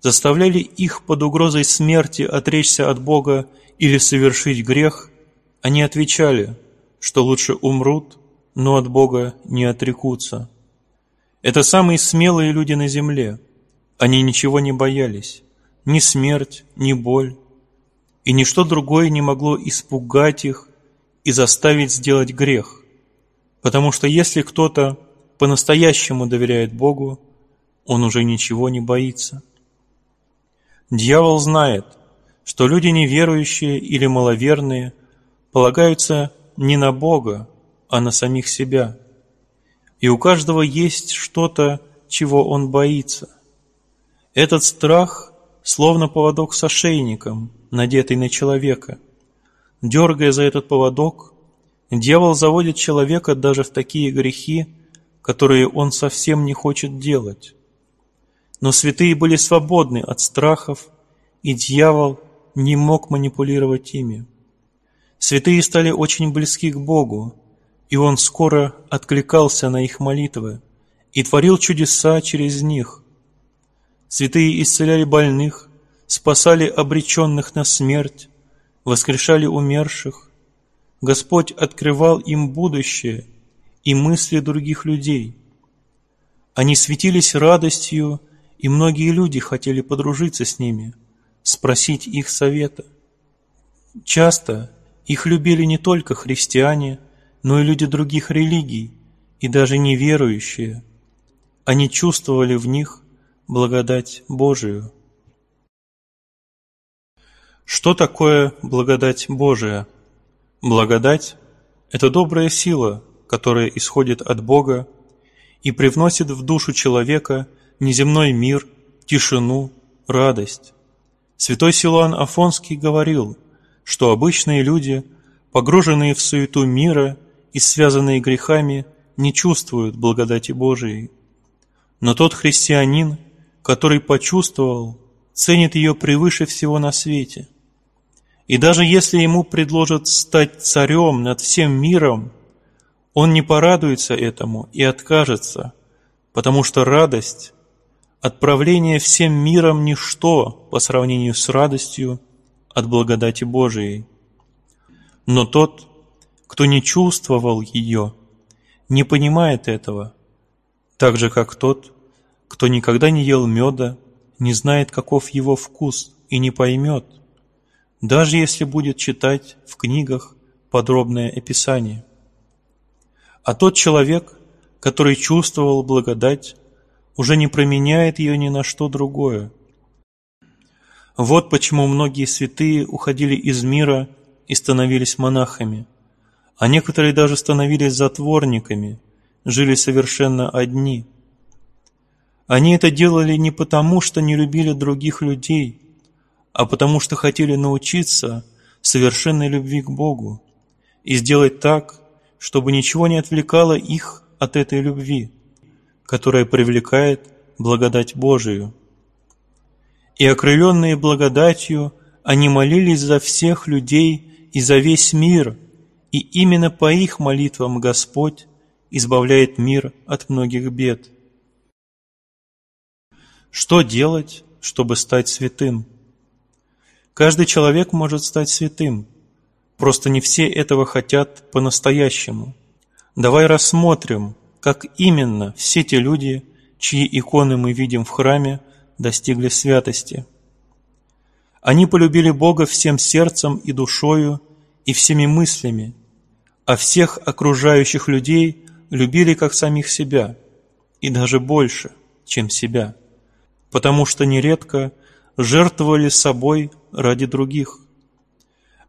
заставляли их под угрозой смерти отречься от Бога или совершить грех, они отвечали, что лучше умрут, но от Бога не отрекутся. Это самые смелые люди на земле. Они ничего не боялись, ни смерть, ни боль, и ничто другое не могло испугать их и заставить сделать грех. Потому что если кто-то по-настоящему доверяет Богу, он уже ничего не боится. Дьявол знает, что люди неверующие или маловерные полагаются не на Бога, а на самих себя. И у каждого есть что-то, чего он боится. Этот страх словно поводок с ошейником, надетый на человека. Дергая за этот поводок, Дьявол заводит человека даже в такие грехи, которые он совсем не хочет делать. Но святые были свободны от страхов, и дьявол не мог манипулировать ими. Святые стали очень близки к Богу, и Он скоро откликался на их молитвы и творил чудеса через них. Святые исцеляли больных, спасали обреченных на смерть, воскрешали умерших, Господь открывал им будущее и мысли других людей. Они светились радостью, и многие люди хотели подружиться с ними, спросить их совета. Часто их любили не только христиане, но и люди других религий, и даже неверующие. Они чувствовали в них благодать Божию. Что такое благодать Божия? Благодать – это добрая сила, которая исходит от Бога и привносит в душу человека неземной мир, тишину, радость. Святой Силуан Афонский говорил, что обычные люди, погруженные в суету мира и связанные грехами, не чувствуют благодати Божией. Но тот христианин, который почувствовал, ценит ее превыше всего на свете – и даже если ему предложат стать царем над всем миром, он не порадуется этому и откажется, потому что радость, отправление всем миром – ничто по сравнению с радостью от благодати Божией. Но тот, кто не чувствовал ее, не понимает этого, так же, как тот, кто никогда не ел меда, не знает, каков его вкус, и не поймет – даже если будет читать в книгах подробное описание. А тот человек, который чувствовал благодать, уже не променяет ее ни на что другое. Вот почему многие святые уходили из мира и становились монахами, а некоторые даже становились затворниками, жили совершенно одни. Они это делали не потому, что не любили других людей, а потому что хотели научиться совершенной любви к Богу и сделать так, чтобы ничего не отвлекало их от этой любви, которая привлекает благодать Божию. И окрыленные благодатью, они молились за всех людей и за весь мир, и именно по их молитвам Господь избавляет мир от многих бед. Что делать, чтобы стать святым? Каждый человек может стать святым. Просто не все этого хотят по-настоящему. Давай рассмотрим, как именно все те люди, чьи иконы мы видим в храме, достигли святости. Они полюбили Бога всем сердцем и душою и всеми мыслями, а всех окружающих людей любили как самих себя, и даже больше, чем себя, потому что нередко жертвовали собой ради других.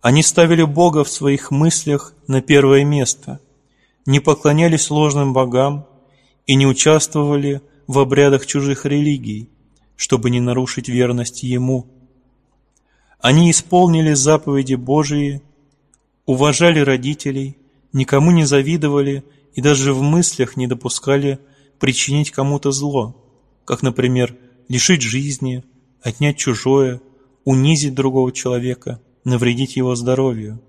Они ставили Бога в своих мыслях на первое место, не поклонялись ложным богам и не участвовали в обрядах чужих религий, чтобы не нарушить верность Ему. Они исполнили заповеди Божии, уважали родителей, никому не завидовали и даже в мыслях не допускали причинить кому-то зло, как, например, лишить жизни, отнять чужое, унизить другого человека, навредить его здоровью.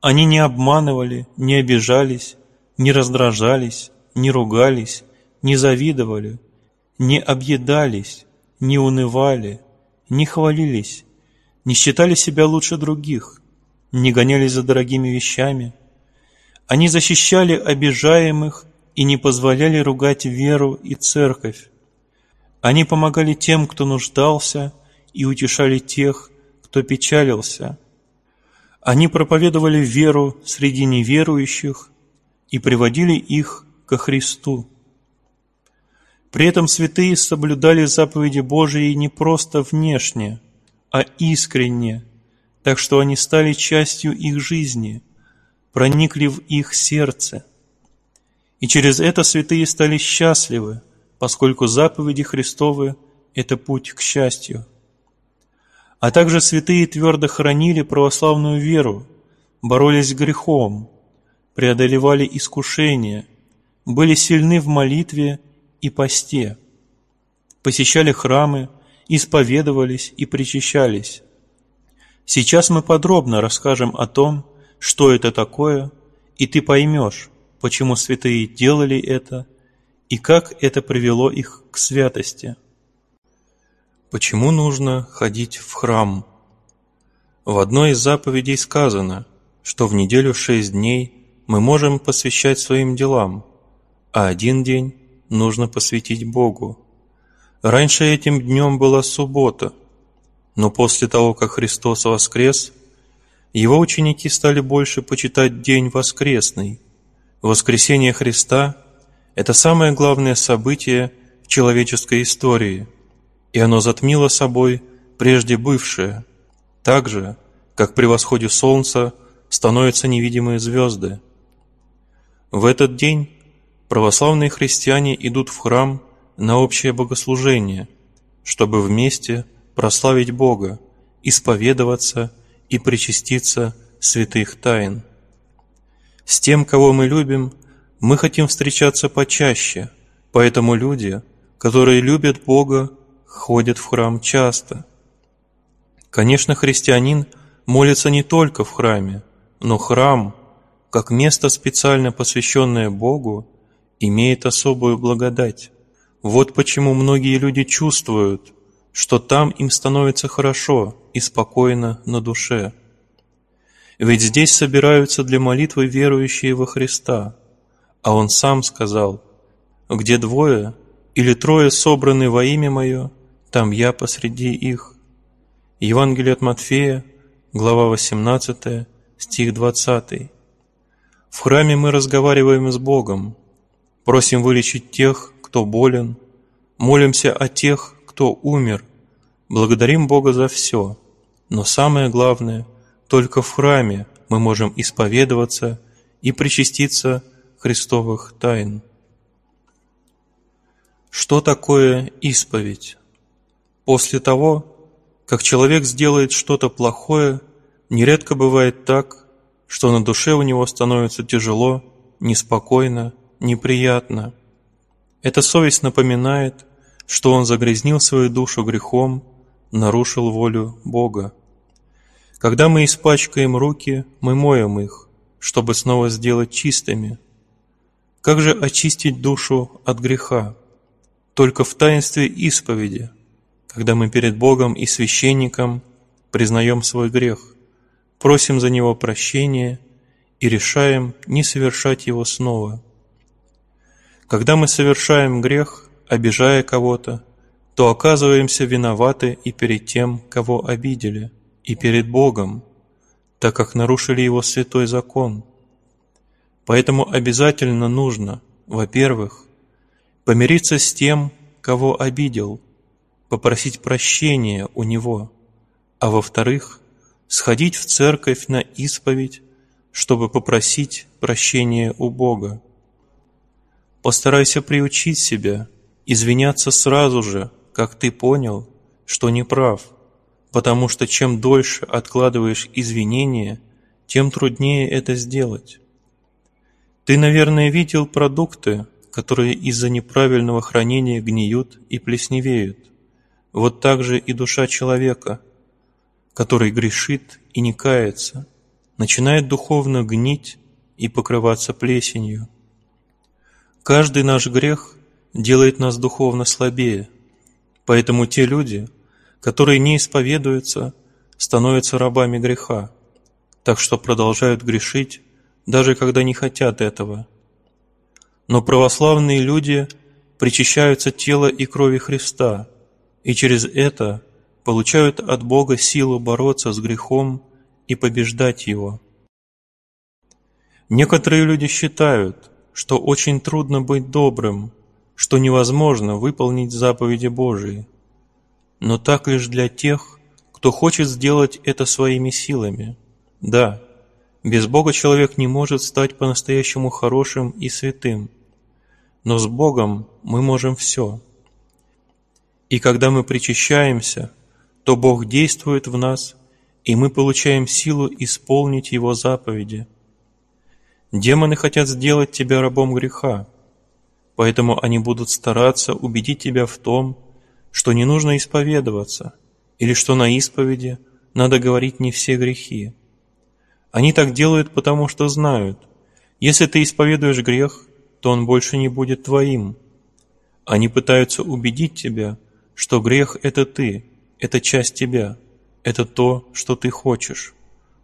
Они не обманывали, не обижались, не раздражались, не ругались, не завидовали, не объедались, не унывали, не хвалились, не считали себя лучше других, не гонялись за дорогими вещами. Они защищали обижаемых и не позволяли ругать веру и церковь. Они помогали тем, кто нуждался, и утешали тех, кто печалился. Они проповедовали веру среди неверующих и приводили их ко Христу. При этом святые соблюдали заповеди Божии не просто внешне, а искренне, так что они стали частью их жизни, проникли в их сердце. И через это святые стали счастливы, поскольку заповеди Христовы – это путь к счастью. А также святые твердо хранили православную веру, боролись с грехом, преодолевали искушения, были сильны в молитве и посте, посещали храмы, исповедовались и причащались. Сейчас мы подробно расскажем о том, что это такое, и ты поймешь, почему святые делали это и как это привело их к святости. Почему нужно ходить в храм? В одной из заповедей сказано, что в неделю шесть дней мы можем посвящать своим делам, а один день нужно посвятить Богу. Раньше этим днем была суббота. Но после того, как Христос воскрес, его ученики стали больше почитать день воскресный. Воскресение Христа – это самое главное событие в человеческой истории, и оно затмило собой прежде бывшее, так же, как при восходе солнца становятся невидимые звезды. В этот день православные христиане идут в храм на общее богослужение, чтобы вместе прославить Бога, исповедоваться и причаститься святых тайн. С тем, кого мы любим, мы хотим встречаться почаще, поэтому люди, которые любят Бога, ходят в храм часто. Конечно, христианин молится не только в храме, но храм, как место специально посвященное Богу, имеет особую благодать. Вот почему многие люди чувствуют, что там им становится хорошо и спокойно на душе. Ведь здесь собираются для молитвы верующие во Христа, а Он сам сказал, «Где двое или трое собраны во имя Мое, там я посреди их». Евангелие от Матфея, глава 18, стих 20. В храме мы разговариваем с Богом, просим вылечить тех, кто болен, молимся о тех, кто умер, благодарим Бога за все, но самое главное, только в храме мы можем исповедоваться и причаститься Христовых тайн. Что такое исповедь? После того, как человек сделает что-то плохое, нередко бывает так, что на душе у него становится тяжело, неспокойно, неприятно. Эта совесть напоминает, что он загрязнил свою душу грехом, нарушил волю Бога. Когда мы испачкаем руки, мы моем их, чтобы снова сделать чистыми. Как же очистить душу от греха? Только в таинстве исповеди, когда мы перед Богом и священником признаем свой грех, просим за него прощения и решаем не совершать его снова. Когда мы совершаем грех, обижая кого-то, то оказываемся виноваты и перед тем, кого обидели, и перед Богом, так как нарушили Его святой закон. Поэтому обязательно нужно, во-первых, помириться с тем, кого обидел, попросить прощения у него, а во-вторых, сходить в церковь на исповедь, чтобы попросить прощения у Бога. Постарайся приучить себя извиняться сразу же, как ты понял, что не прав, потому что чем дольше откладываешь извинения, тем труднее это сделать. Ты, наверное, видел продукты, которые из-за неправильного хранения гниют и плесневеют. Вот так же и душа человека, который грешит и не кается, начинает духовно гнить и покрываться плесенью. Каждый наш грех делает нас духовно слабее, поэтому те люди, которые не исповедуются, становятся рабами греха, так что продолжают грешить, даже когда не хотят этого. Но православные люди причащаются тела и крови Христа, и через это получают от Бога силу бороться с грехом и побеждать его. Некоторые люди считают, что очень трудно быть добрым, что невозможно выполнить заповеди Божии, но так лишь для тех, кто хочет сделать это своими силами. Да, без Бога человек не может стать по-настоящему хорошим и святым, но с Богом мы можем все. И когда мы причащаемся, то Бог действует в нас, и мы получаем силу исполнить Его заповеди – Демоны хотят сделать тебя рабом греха, поэтому они будут стараться убедить тебя в том, что не нужно исповедоваться, или что на исповеди надо говорить не все грехи. Они так делают, потому что знают, если ты исповедуешь грех, то он больше не будет твоим. Они пытаются убедить тебя, что грех – это ты, это часть тебя, это то, что ты хочешь.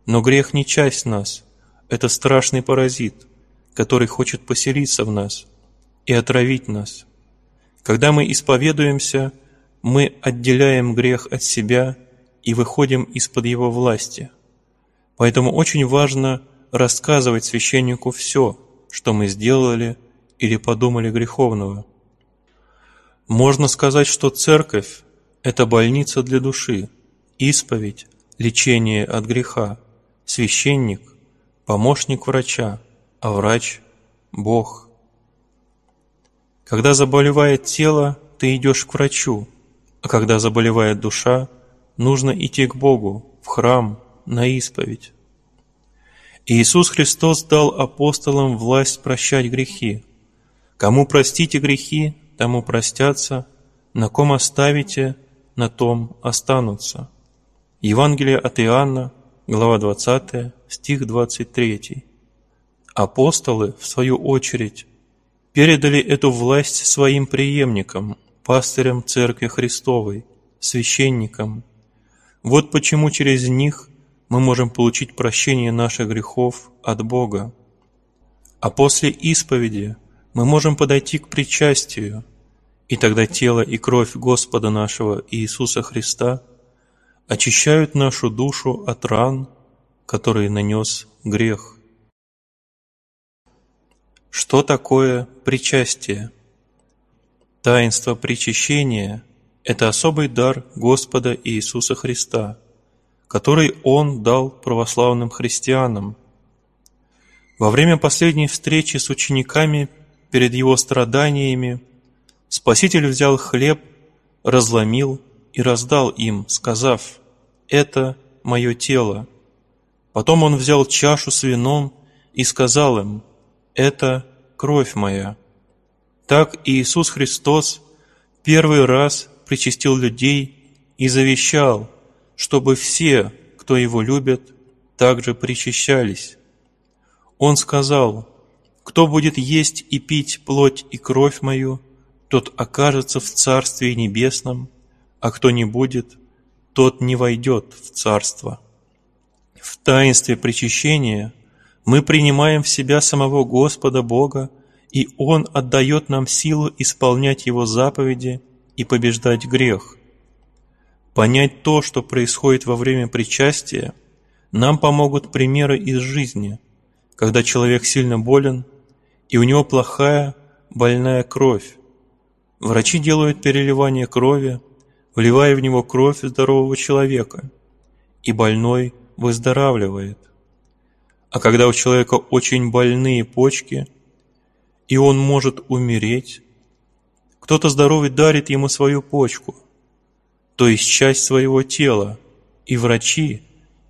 Но грех не часть нас – это страшный паразит, который хочет поселиться в нас и отравить нас. Когда мы исповедуемся, мы отделяем грех от себя и выходим из-под его власти. Поэтому очень важно рассказывать священнику все, что мы сделали или подумали греховного. Можно сказать, что церковь – это больница для души, исповедь, лечение от греха, священник, помощник врача, а врач – Бог. Когда заболевает тело, ты идешь к врачу, а когда заболевает душа, нужно идти к Богу, в храм, на исповедь. Иисус Христос дал апостолам власть прощать грехи. Кому простите грехи, тому простятся, на ком оставите, на том останутся. Евангелие от Иоанна, глава 20, стих 23. Апостолы, в свою очередь, передали эту власть своим преемникам, пастырям Церкви Христовой, священникам. Вот почему через них мы можем получить прощение наших грехов от Бога. А после исповеди мы можем подойти к причастию, и тогда тело и кровь Господа нашего Иисуса Христа очищают нашу душу от ран, которые нанес грех. Что такое причастие? Таинство причащения – это особый дар Господа Иисуса Христа, который Он дал православным христианам. Во время последней встречи с учениками перед Его страданиями Спаситель взял хлеб, разломил и раздал им, сказав «Это мое тело». Потом Он взял чашу с вином и сказал им «Это кровь моя». Так Иисус Христос первый раз причастил людей и завещал, чтобы все, кто Его любит, также причащались. Он сказал, «Кто будет есть и пить плоть и кровь мою, тот окажется в Царстве Небесном, а кто не будет, тот не войдет в Царство». В таинстве причащения мы принимаем в себя самого Господа Бога, и Он отдает нам силу исполнять Его заповеди и побеждать грех. Понять то, что происходит во время причастия, нам помогут примеры из жизни, когда человек сильно болен, и у него плохая больная кровь. Врачи делают переливание крови, вливая в него кровь здорового человека, и больной выздоравливает. А когда у человека очень больные почки, и он может умереть, кто-то здоровый дарит ему свою почку – то есть часть своего тела, и врачи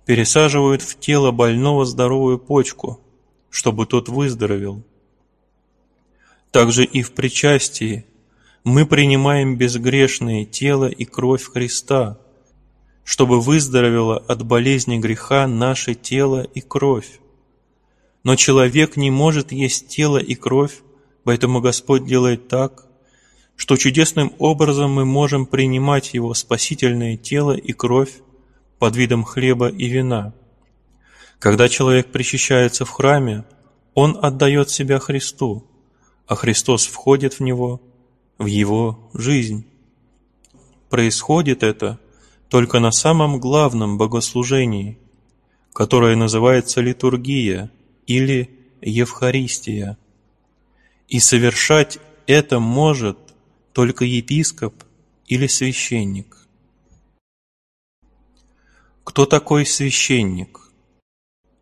пересаживают в тело больного здоровую почку, чтобы тот выздоровел. Также и в причастии мы принимаем безгрешное тело и кровь Христа, чтобы выздоровело от болезни греха наше тело и кровь. Но человек не может есть тело и кровь, поэтому Господь делает так, что чудесным образом мы можем принимать Его спасительное тело и кровь под видом хлеба и вина. Когда человек причащается в храме, он отдает себя Христу, а Христос входит в него, в его жизнь. Происходит это только на самом главном богослужении, которое называется литургия или Евхаристия. И совершать это может только епископ или священник. Кто такой священник?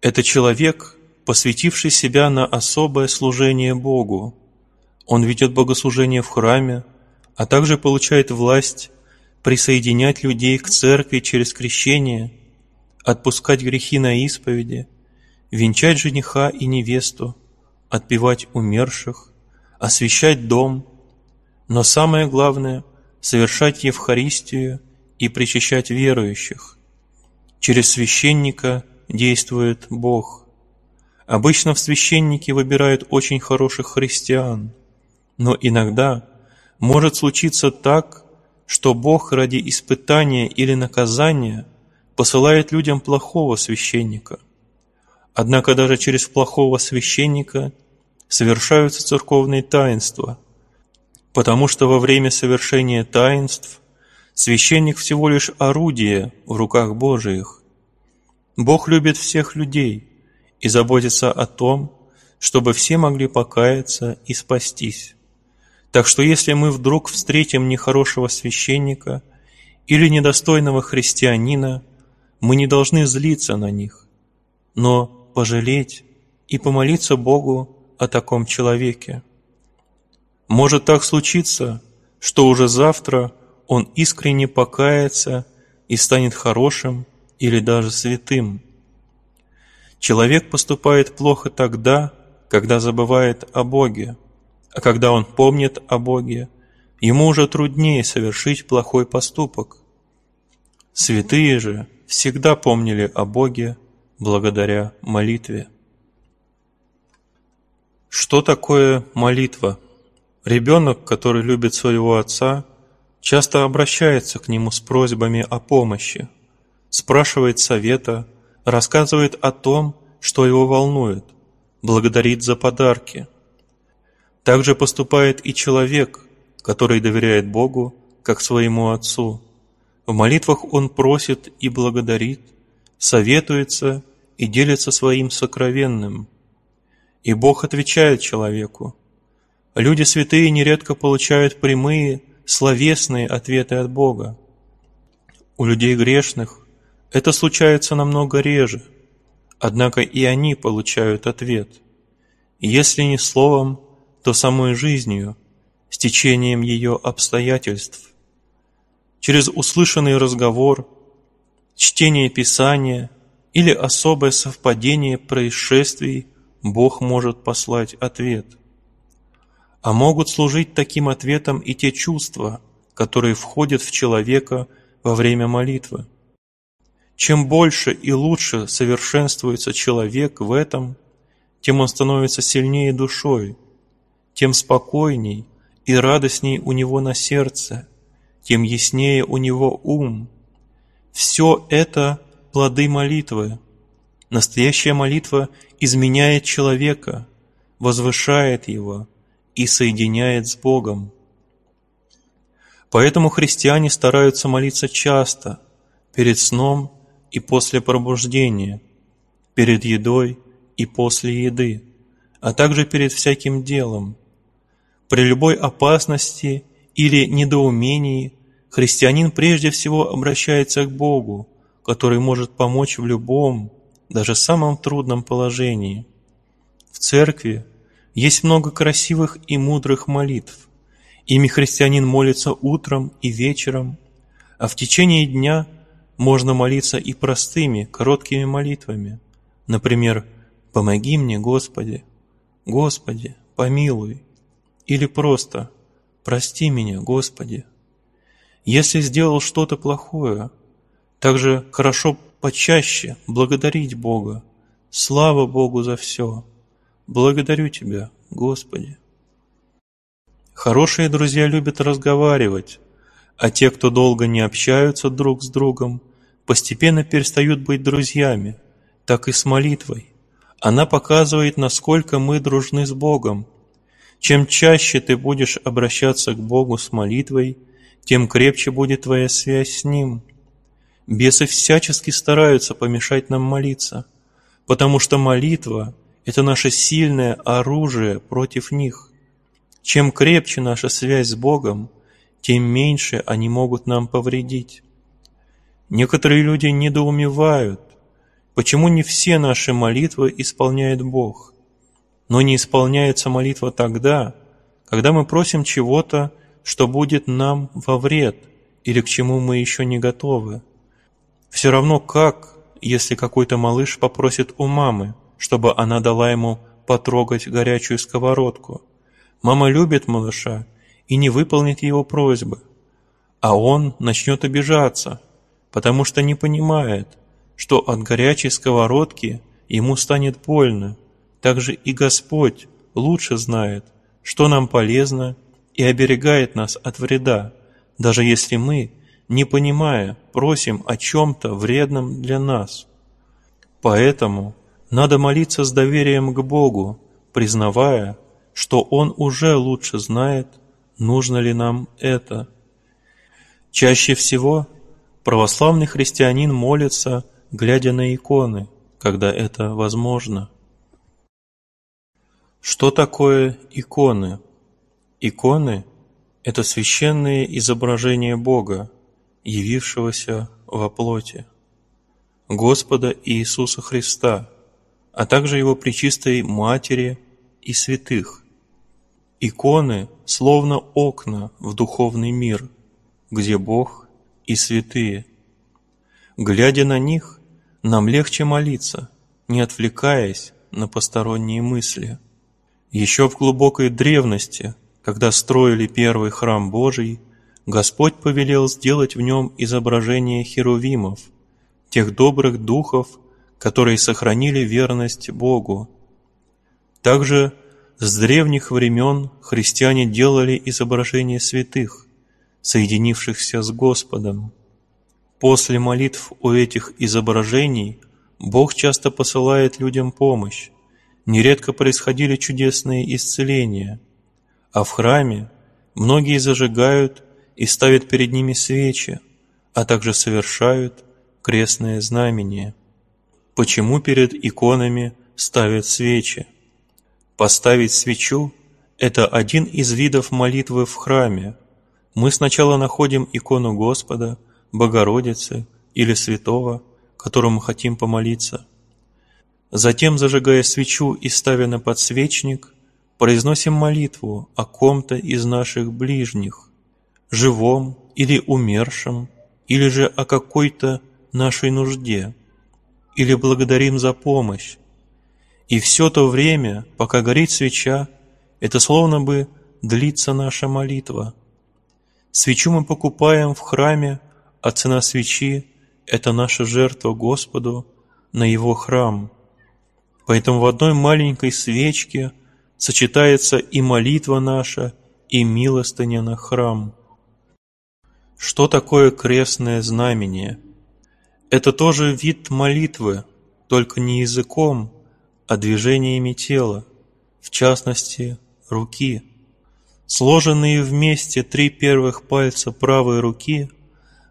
Это человек, посвятивший себя на особое служение Богу. Он ведет богослужение в храме, а также получает власть присоединять людей к церкви через крещение, отпускать грехи на исповеди, венчать жениха и невесту, отпевать умерших, освящать дом – но самое главное – совершать Евхаристию и причащать верующих. Через священника действует Бог. Обычно в священники выбирают очень хороших христиан, но иногда может случиться так, что Бог ради испытания или наказания посылает людям плохого священника. Однако даже через плохого священника совершаются церковные таинства – потому что во время совершения таинств Священник всего лишь орудие в руках Божиих. Бог любит всех людей и заботится о том, чтобы все могли покаяться и спастись. Так что если мы вдруг встретим нехорошего священника или недостойного христианина, мы не должны злиться на них, но пожалеть и помолиться Богу о таком человеке. Может так случиться, что уже завтра он искренне покается и станет хорошим или даже святым. Человек поступает плохо тогда, когда забывает о Боге, а когда он помнит о Боге, ему уже труднее совершить плохой поступок. Святые же всегда помнили о Боге благодаря молитве. Что такое молитва? Ребенок, который любит своего отца, часто обращается к нему с просьбами о помощи, спрашивает совета, рассказывает о том, что его волнует, благодарит за подарки. Также поступает и человек, который доверяет Богу, как своему Отцу. В молитвах он просит и благодарит, советуется и делится своим сокровенным. И Бог отвечает человеку. Люди святые нередко получают прямые, словесные ответы от Бога. У людей грешных это случается намного реже, однако и они получают ответ. Если не словом, то самой жизнью, с течением ее обстоятельств. Через услышанный разговор, чтение Писания или особое совпадение происшествий Бог может послать ответ – а могут служить таким ответом и те чувства, которые входят в человека во время молитвы. Чем больше и лучше совершенствуется человек в этом, тем он становится сильнее душой, тем спокойней и радостней у него на сердце, тем яснее у него ум. Все это плоды молитвы. Настоящая молитва изменяет человека, возвышает его, и соединяет с Богом. Поэтому христиане стараются молиться часто, перед сном и после пробуждения, перед едой и после еды, а также перед всяким делом. При любой опасности или недоумении христианин прежде всего обращается к Богу, который может помочь в любом, даже самом трудном положении. В церкви есть много красивых и мудрых молитв. Ими христианин молится утром и вечером, а в течение дня можно молиться и простыми, короткими молитвами. Например, «Помоги мне, Господи», «Господи, помилуй» или просто «Прости меня, Господи». Если сделал что-то плохое, также хорошо почаще благодарить Бога. Слава Богу за все. Благодарю Тебя, Господи. Хорошие друзья любят разговаривать, а те, кто долго не общаются друг с другом, постепенно перестают быть друзьями, так и с молитвой. Она показывает, насколько мы дружны с Богом. Чем чаще ты будешь обращаться к Богу с молитвой, тем крепче будет твоя связь с Ним. Бесы всячески стараются помешать нам молиться, потому что молитва – это наше сильное оружие против них. Чем крепче наша связь с Богом, тем меньше они могут нам повредить. Некоторые люди недоумевают, почему не все наши молитвы исполняет Бог, но не исполняется молитва тогда, когда мы просим чего-то, что будет нам во вред или к чему мы еще не готовы. Все равно как, если какой-то малыш попросит у мамы – чтобы она дала ему потрогать горячую сковородку. Мама любит малыша и не выполнит его просьбы. А он начнет обижаться, потому что не понимает, что от горячей сковородки ему станет больно. Также и Господь лучше знает, что нам полезно и оберегает нас от вреда, даже если мы, не понимая, просим о чем-то вредном для нас. Поэтому надо молиться с доверием к Богу, признавая, что Он уже лучше знает, нужно ли нам это. Чаще всего православный христианин молится, глядя на иконы, когда это возможно. Что такое иконы? Иконы – это священные изображения Бога, явившегося во плоти, Господа Иисуса Христа, а также Его Пречистой Матери и святых. Иконы словно окна в духовный мир, где Бог и святые. Глядя на них, нам легче молиться, не отвлекаясь на посторонние мысли. Еще в глубокой древности, когда строили первый храм Божий, Господь повелел сделать в нем изображение херувимов, тех добрых духов, которые сохранили верность Богу. Также с древних времен христиане делали изображения святых, соединившихся с Господом. После молитв у этих изображений Бог часто посылает людям помощь. Нередко происходили чудесные исцеления, а в храме многие зажигают и ставят перед ними свечи, а также совершают крестное знамение. Почему перед иконами ставят свечи? Поставить свечу – это один из видов молитвы в храме. Мы сначала находим икону Господа, Богородицы или Святого, которому хотим помолиться. Затем, зажигая свечу и ставя на подсвечник, произносим молитву о ком-то из наших ближних, живом или умершем, или же о какой-то нашей нужде, или благодарим за помощь, и все то время, пока горит свеча, это словно бы длится наша молитва. Свечу мы покупаем в храме, а цена свечи – это наша жертва Господу на Его храм. Поэтому в одной маленькой свечке сочетается и молитва наша, и милостыня на храм. Что такое крестное знамение? Это тоже вид молитвы, только не языком, а движениями тела, в частности, руки. Сложенные вместе три первых пальца правой руки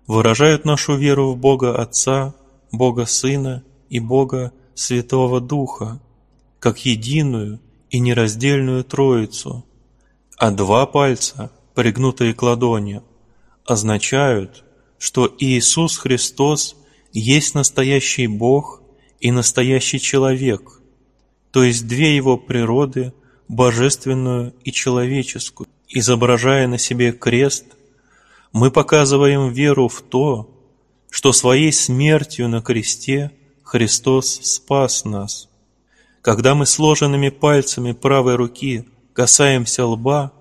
выражают нашу веру в Бога Отца, Бога Сына и Бога Святого Духа, как единую и нераздельную Троицу, а два пальца, пригнутые к ладони, означают, что Иисус Христос есть настоящий Бог и настоящий человек, то есть две его природы, божественную и человеческую. Изображая на себе крест, мы показываем веру в то, что своей смертью на кресте Христос спас нас. Когда мы сложенными пальцами правой руки касаемся лба,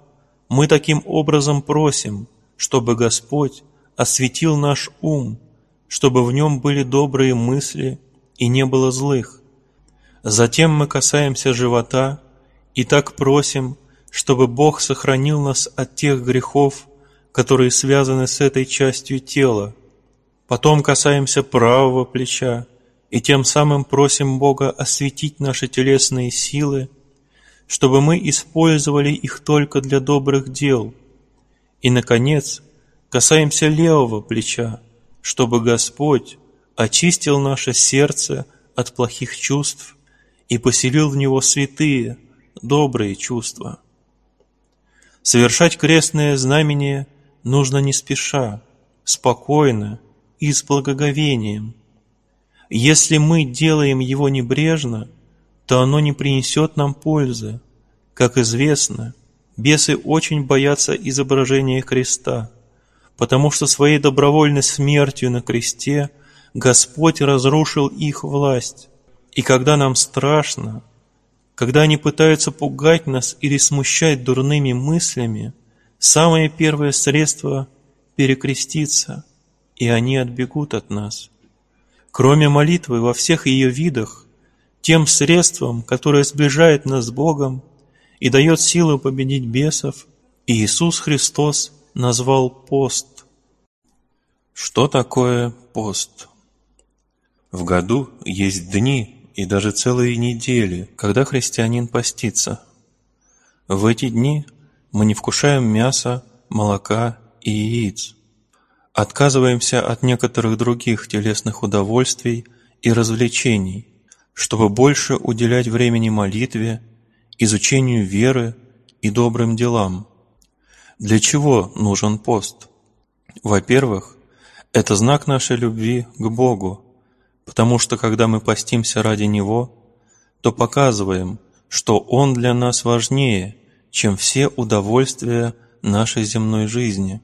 мы таким образом просим, чтобы Господь осветил наш ум, чтобы в нем были добрые мысли и не было злых. Затем мы касаемся живота и так просим, чтобы Бог сохранил нас от тех грехов, которые связаны с этой частью тела. Потом касаемся правого плеча и тем самым просим Бога осветить наши телесные силы, чтобы мы использовали их только для добрых дел. И, наконец, касаемся левого плеча, чтобы Господь очистил наше сердце от плохих чувств и поселил в него святые, добрые чувства. Совершать крестное знамение нужно не спеша, спокойно и с благоговением. Если мы делаем его небрежно, то оно не принесет нам пользы. Как известно, бесы очень боятся изображения креста, потому что своей добровольной смертью на кресте Господь разрушил их власть. И когда нам страшно, когда они пытаются пугать нас или смущать дурными мыслями, самое первое средство – перекреститься, и они отбегут от нас. Кроме молитвы во всех ее видах, тем средством, которое сближает нас с Богом и дает силу победить бесов, Иисус Христос назвал пост. Что такое пост? В году есть дни, и даже целые недели, когда христианин постится. В эти дни мы не вкушаем мяса, молока и яиц. отказываемся от некоторых других телесных удовольствий и развлечений, чтобы больше уделять времени молитве, изучению веры и добрым делам. Для чего нужен пост? Во-первых, это знак нашей любви к Богу, потому что когда мы постимся ради Него, то показываем, что Он для нас важнее, чем все удовольствия нашей земной жизни.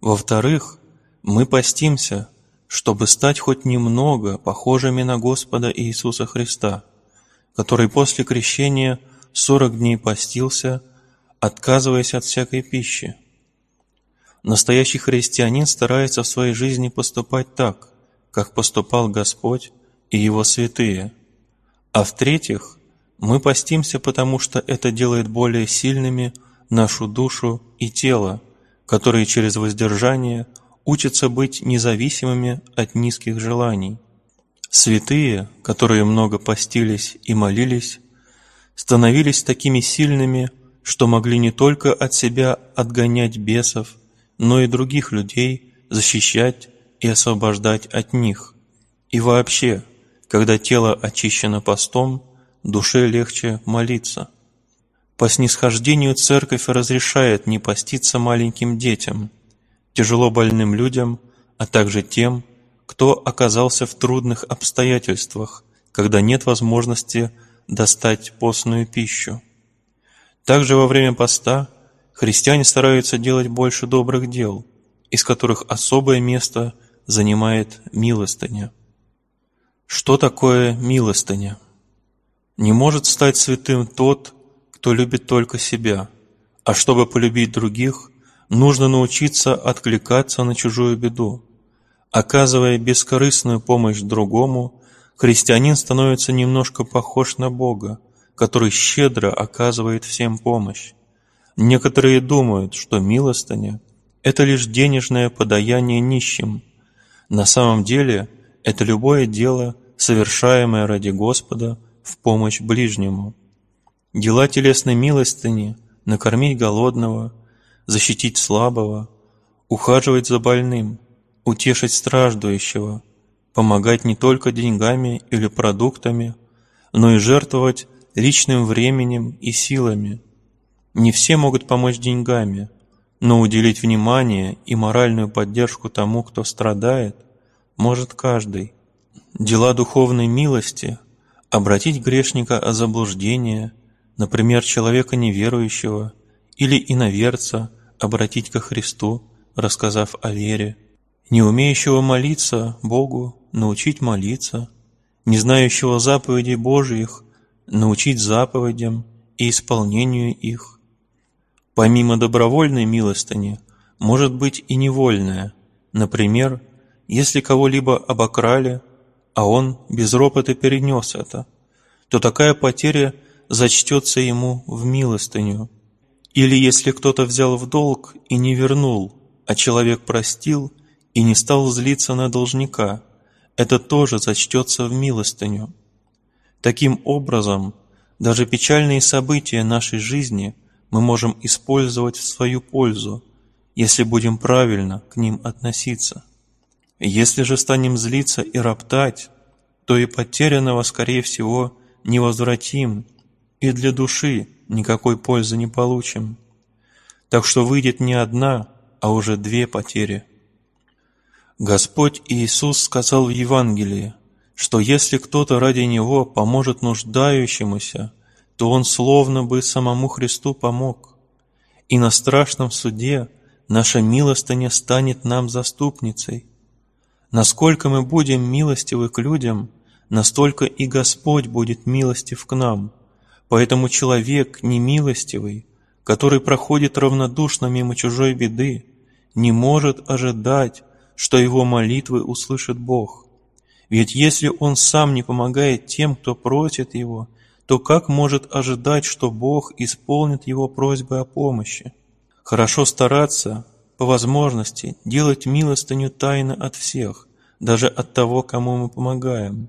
Во-вторых, мы постимся, чтобы стать хоть немного похожими на Господа Иисуса Христа, который после крещения сорок дней постился, отказываясь от всякой пищи. Настоящий христианин старается в своей жизни поступать так, как поступал Господь и Его святые. А в-третьих, мы постимся, потому что это делает более сильными нашу душу и тело, которые через воздержание учатся быть независимыми от низких желаний. Святые, которые много постились и молились, становились такими сильными, что могли не только от себя отгонять бесов, но и других людей защищать и освобождать от них. И вообще, когда тело очищено постом, душе легче молиться. По снисхождению церковь разрешает не поститься маленьким детям, тяжело больным людям, а также тем, кто оказался в трудных обстоятельствах, когда нет возможности достать постную пищу. Также во время поста христиане стараются делать больше добрых дел, из которых особое место – занимает милостыня. Что такое милостыня? Не может стать святым тот, кто любит только себя, а чтобы полюбить других, нужно научиться откликаться на чужую беду. Оказывая бескорыстную помощь другому, христианин становится немножко похож на Бога, который щедро оказывает всем помощь. Некоторые думают, что милостыня – это лишь денежное подаяние нищим – на самом деле это любое дело, совершаемое ради Господа в помощь ближнему. Дела телесной милостыни – накормить голодного, защитить слабого, ухаживать за больным, утешить страждущего, помогать не только деньгами или продуктами, но и жертвовать личным временем и силами. Не все могут помочь деньгами – но уделить внимание и моральную поддержку тому, кто страдает, может каждый. Дела духовной милости – обратить грешника о заблуждение, например, человека неверующего, или иноверца обратить ко Христу, рассказав о вере, не умеющего молиться Богу научить молиться, не знающего заповедей Божиих научить заповедям и исполнению их, Помимо добровольной милостыни, может быть и невольная. Например, если кого-либо обокрали, а он без ропота перенес это, то такая потеря зачтется ему в милостыню. Или если кто-то взял в долг и не вернул, а человек простил и не стал злиться на должника, это тоже зачтется в милостыню. Таким образом, даже печальные события нашей жизни – мы можем использовать в свою пользу, если будем правильно к ним относиться. Если же станем злиться и роптать, то и потерянного, скорее всего, не возвратим, и для души никакой пользы не получим. Так что выйдет не одна, а уже две потери. Господь Иисус сказал в Евангелии, что если кто-то ради Него поможет нуждающемуся, то он словно бы самому Христу помог. И на страшном суде наша милостыня станет нам заступницей. Насколько мы будем милостивы к людям, настолько и Господь будет милостив к нам. Поэтому человек немилостивый, который проходит равнодушно мимо чужой беды, не может ожидать, что его молитвы услышит Бог. Ведь если он сам не помогает тем, кто просит его, то как может ожидать, что Бог исполнит его просьбы о помощи? Хорошо стараться, по возможности, делать милостыню тайно от всех, даже от того, кому мы помогаем.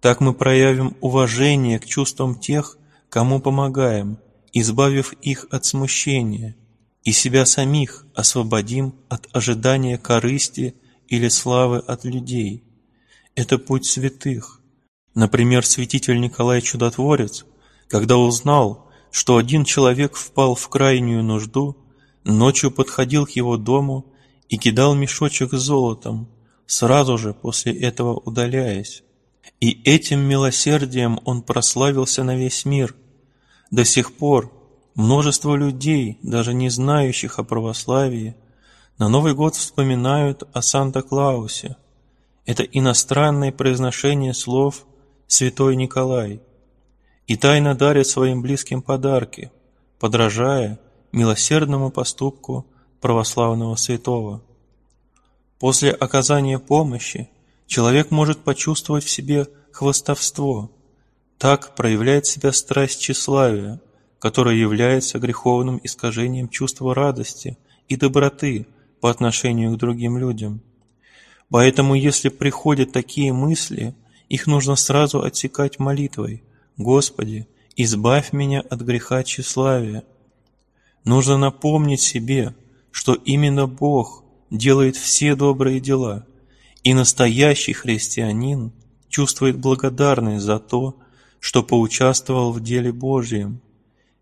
Так мы проявим уважение к чувствам тех, кому помогаем, избавив их от смущения, и себя самих освободим от ожидания корысти или славы от людей. Это путь святых. Например, святитель Николай Чудотворец, когда узнал, что один человек впал в крайнюю нужду, ночью подходил к его дому и кидал мешочек с золотом, сразу же после этого удаляясь. И этим милосердием он прославился на весь мир. До сих пор множество людей, даже не знающих о православии, на Новый год вспоминают о Санта-Клаусе. Это иностранное произношение слов «Святой Николай» и тайно дарят своим близким подарки, подражая милосердному поступку православного святого. После оказания помощи человек может почувствовать в себе хвостовство. Так проявляет себя страсть тщеславия, которая является греховным искажением чувства радости и доброты по отношению к другим людям. Поэтому, если приходят такие мысли, их нужно сразу отсекать молитвой «Господи, избавь меня от греха тщеславия». Нужно напомнить себе, что именно Бог делает все добрые дела, и настоящий христианин чувствует благодарность за то, что поучаствовал в деле Божьем,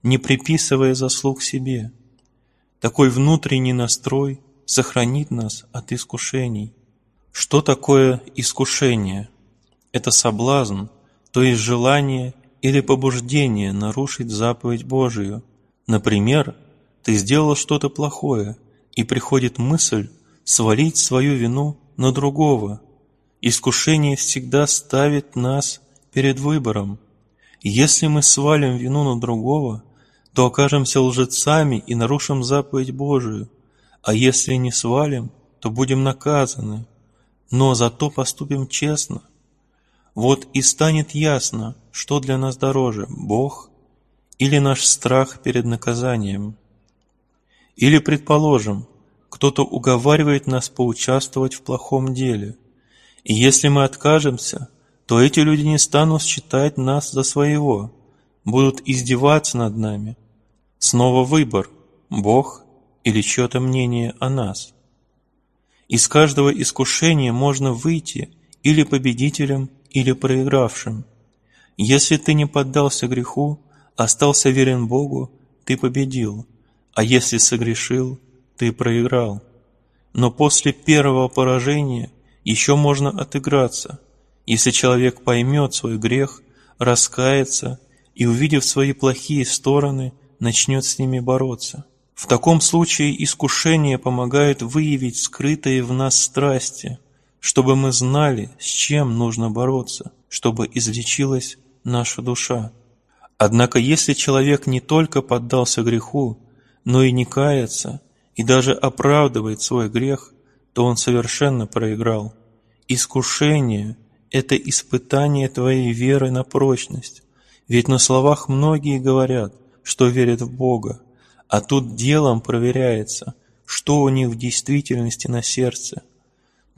не приписывая заслуг себе. Такой внутренний настрой сохранит нас от искушений. Что такое искушение? Это соблазн, то есть желание или побуждение нарушить заповедь Божию. Например, ты сделал что-то плохое, и приходит мысль свалить свою вину на другого. Искушение всегда ставит нас перед выбором. Если мы свалим вину на другого, то окажемся лжецами и нарушим заповедь Божию, а если не свалим, то будем наказаны, но зато поступим честно. Вот и станет ясно, что для нас дороже – Бог или наш страх перед наказанием. Или, предположим, кто-то уговаривает нас поучаствовать в плохом деле, и если мы откажемся, то эти люди не станут считать нас за своего, будут издеваться над нами. Снова выбор – Бог или чье-то мнение о нас. Из каждого искушения можно выйти или победителем, или проигравшим. Если ты не поддался греху, остался верен Богу, ты победил, а если согрешил, ты проиграл. Но после первого поражения еще можно отыграться, если человек поймет свой грех, раскается и, увидев свои плохие стороны, начнет с ними бороться. В таком случае искушение помогает выявить скрытые в нас страсти, чтобы мы знали, с чем нужно бороться, чтобы излечилась наша душа. Однако если человек не только поддался греху, но и не кается, и даже оправдывает свой грех, то он совершенно проиграл. Искушение – это испытание твоей веры на прочность. Ведь на словах многие говорят, что верят в Бога, а тут делом проверяется, что у них в действительности на сердце.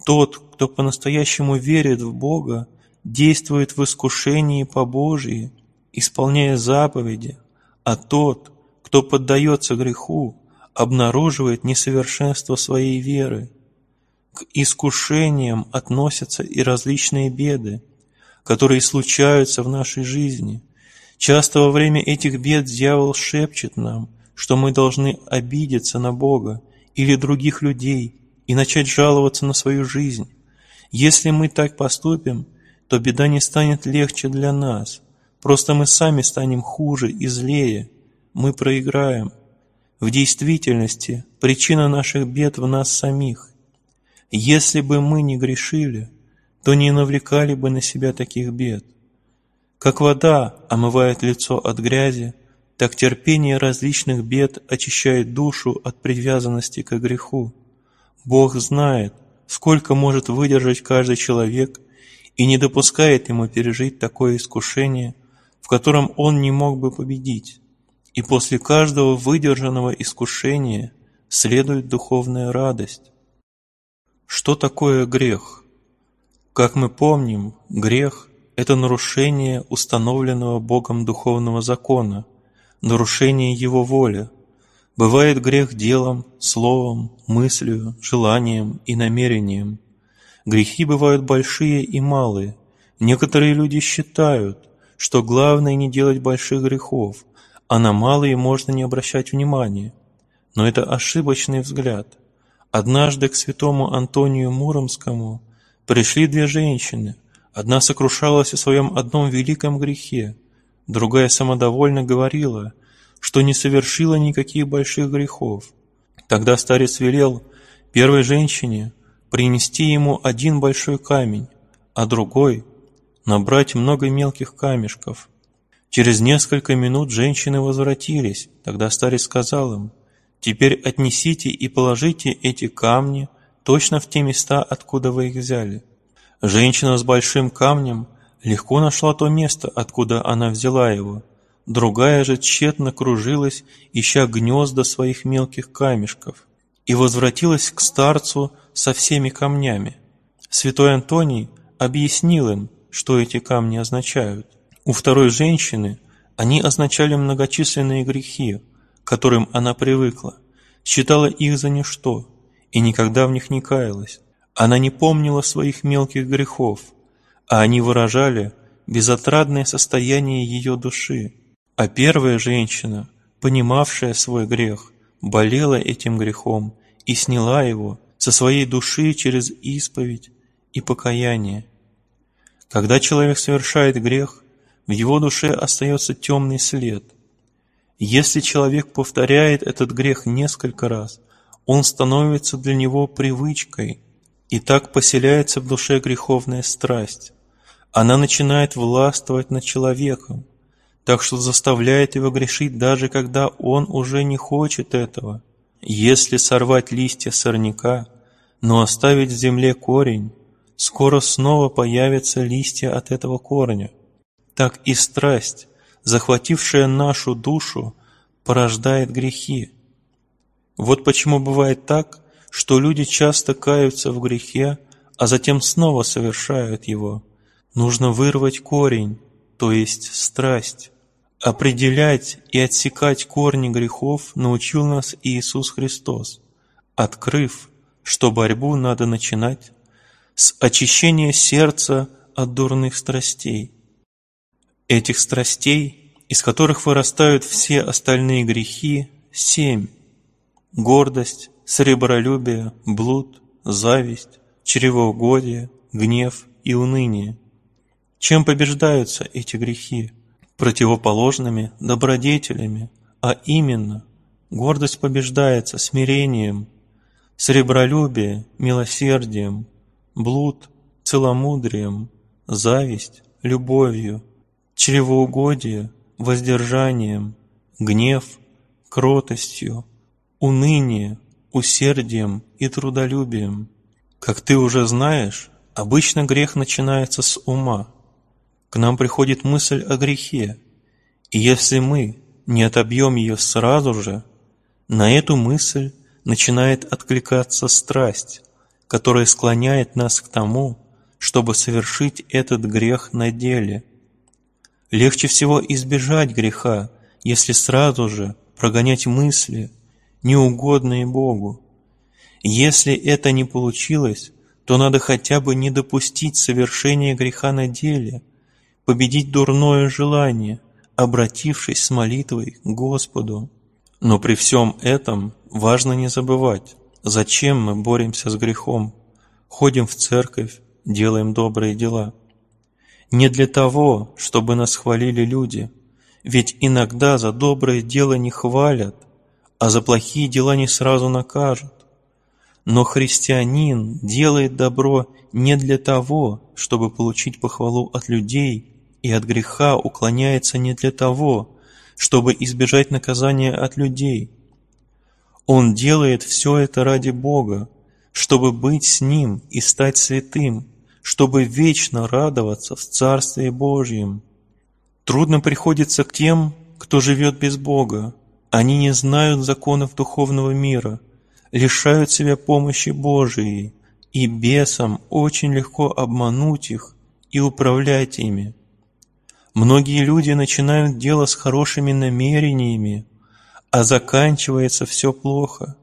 Тот, кто по-настоящему верит в Бога, действует в искушении по Божьей, исполняя заповеди, а тот, кто поддается греху, обнаруживает несовершенство своей веры. К искушениям относятся и различные беды, которые случаются в нашей жизни. Часто во время этих бед дьявол шепчет нам, что мы должны обидеться на Бога или других людей и начать жаловаться на свою жизнь. Если мы так поступим, то беда не станет легче для нас, просто мы сами станем хуже и злее, мы проиграем. В действительности причина наших бед в нас самих. Если бы мы не грешили, то не навлекали бы на себя таких бед. Как вода омывает лицо от грязи, так терпение различных бед очищает душу от привязанности к греху. Бог знает, сколько может выдержать каждый человек и не допускает ему пережить такое искушение, в котором он не мог бы победить. И после каждого выдержанного искушения следует духовная радость. Что такое грех? Как мы помним, грех – это нарушение установленного Богом духовного закона, нарушение Его воли. Бывает грех делом, словом, мыслью, желанием и намерением. Грехи бывают большие и малые. Некоторые люди считают, что главное не делать больших грехов, а на малые можно не обращать внимания. Но это ошибочный взгляд. Однажды к святому Антонию Муромскому пришли две женщины. Одна сокрушалась о своем одном великом грехе, другая самодовольно говорила, что не совершила никаких больших грехов. Тогда старец велел первой женщине принести ему один большой камень, а другой набрать много мелких камешков. Через несколько минут женщины возвратились. Тогда старец сказал им, «Теперь отнесите и положите эти камни точно в те места, откуда вы их взяли». Женщина с большим камнем легко нашла то место, откуда она взяла его. Другая же тщетно кружилась, ища гнезда своих мелких камешков, и возвратилась к старцу со всеми камнями. Святой Антоний объяснил им, что эти камни означают. У второй женщины они означали многочисленные грехи, к которым она привыкла, считала их за ничто и никогда в них не каялась. Она не помнила своих мелких грехов, а они выражали безотрадное состояние ее души. А первая женщина, понимавшая свой грех, болела этим грехом и сняла его со своей души через исповедь и покаяние. Когда человек совершает грех, в его душе остается темный след. Если человек повторяет этот грех несколько раз, он становится для него привычкой, и так поселяется в душе греховная страсть. Она начинает властвовать над человеком, так что заставляет его грешить даже когда он уже не хочет этого. Если сорвать листья сорняка, но оставить в земле корень, скоро снова появятся листья от этого корня. Так и страсть, захватившая нашу душу, порождает грехи. Вот почему бывает так, что люди часто каются в грехе, а затем снова совершают его. Нужно вырвать корень, то есть страсть. Определять и отсекать корни грехов научил нас Иисус Христос, открыв, что борьбу надо начинать с очищения сердца от дурных страстей. Этих страстей, из которых вырастают все остальные грехи, семь. Гордость, сребролюбие, блуд, зависть, чревоугодие, гнев и уныние. Чем побеждаются эти грехи? Противоположными добродетелями, а именно, гордость побеждается смирением, сребролюбие – милосердием, блуд – целомудрием, зависть – любовью, чревоугодие – воздержанием, гнев – кротостью, уныние – усердием и трудолюбием. Как ты уже знаешь, обычно грех начинается с ума. К нам приходит мысль о грехе, и если мы не отобьем ее сразу же, на эту мысль начинает откликаться страсть, которая склоняет нас к тому, чтобы совершить этот грех на деле. Легче всего избежать греха, если сразу же прогонять мысли, неугодные Богу. Если это не получилось, то надо хотя бы не допустить совершения греха на деле, победить дурное желание, обратившись с молитвой к Господу. Но при всем этом важно не забывать, зачем мы боремся с грехом, ходим в церковь, делаем добрые дела. Не для того, чтобы нас хвалили люди, ведь иногда за доброе дело не хвалят, а за плохие дела не сразу накажут. Но христианин делает добро не для того, чтобы получить похвалу от людей, и от греха уклоняется не для того, чтобы избежать наказания от людей. Он делает все это ради Бога, чтобы быть с Ним и стать святым, чтобы вечно радоваться в Царстве Божьем. Трудно приходится к тем, кто живет без Бога. Они не знают законов духовного мира, лишают себя помощи Божией, и бесам очень легко обмануть их и управлять ими. Многие люди начинают дело с хорошими намерениями, а заканчивается все плохо.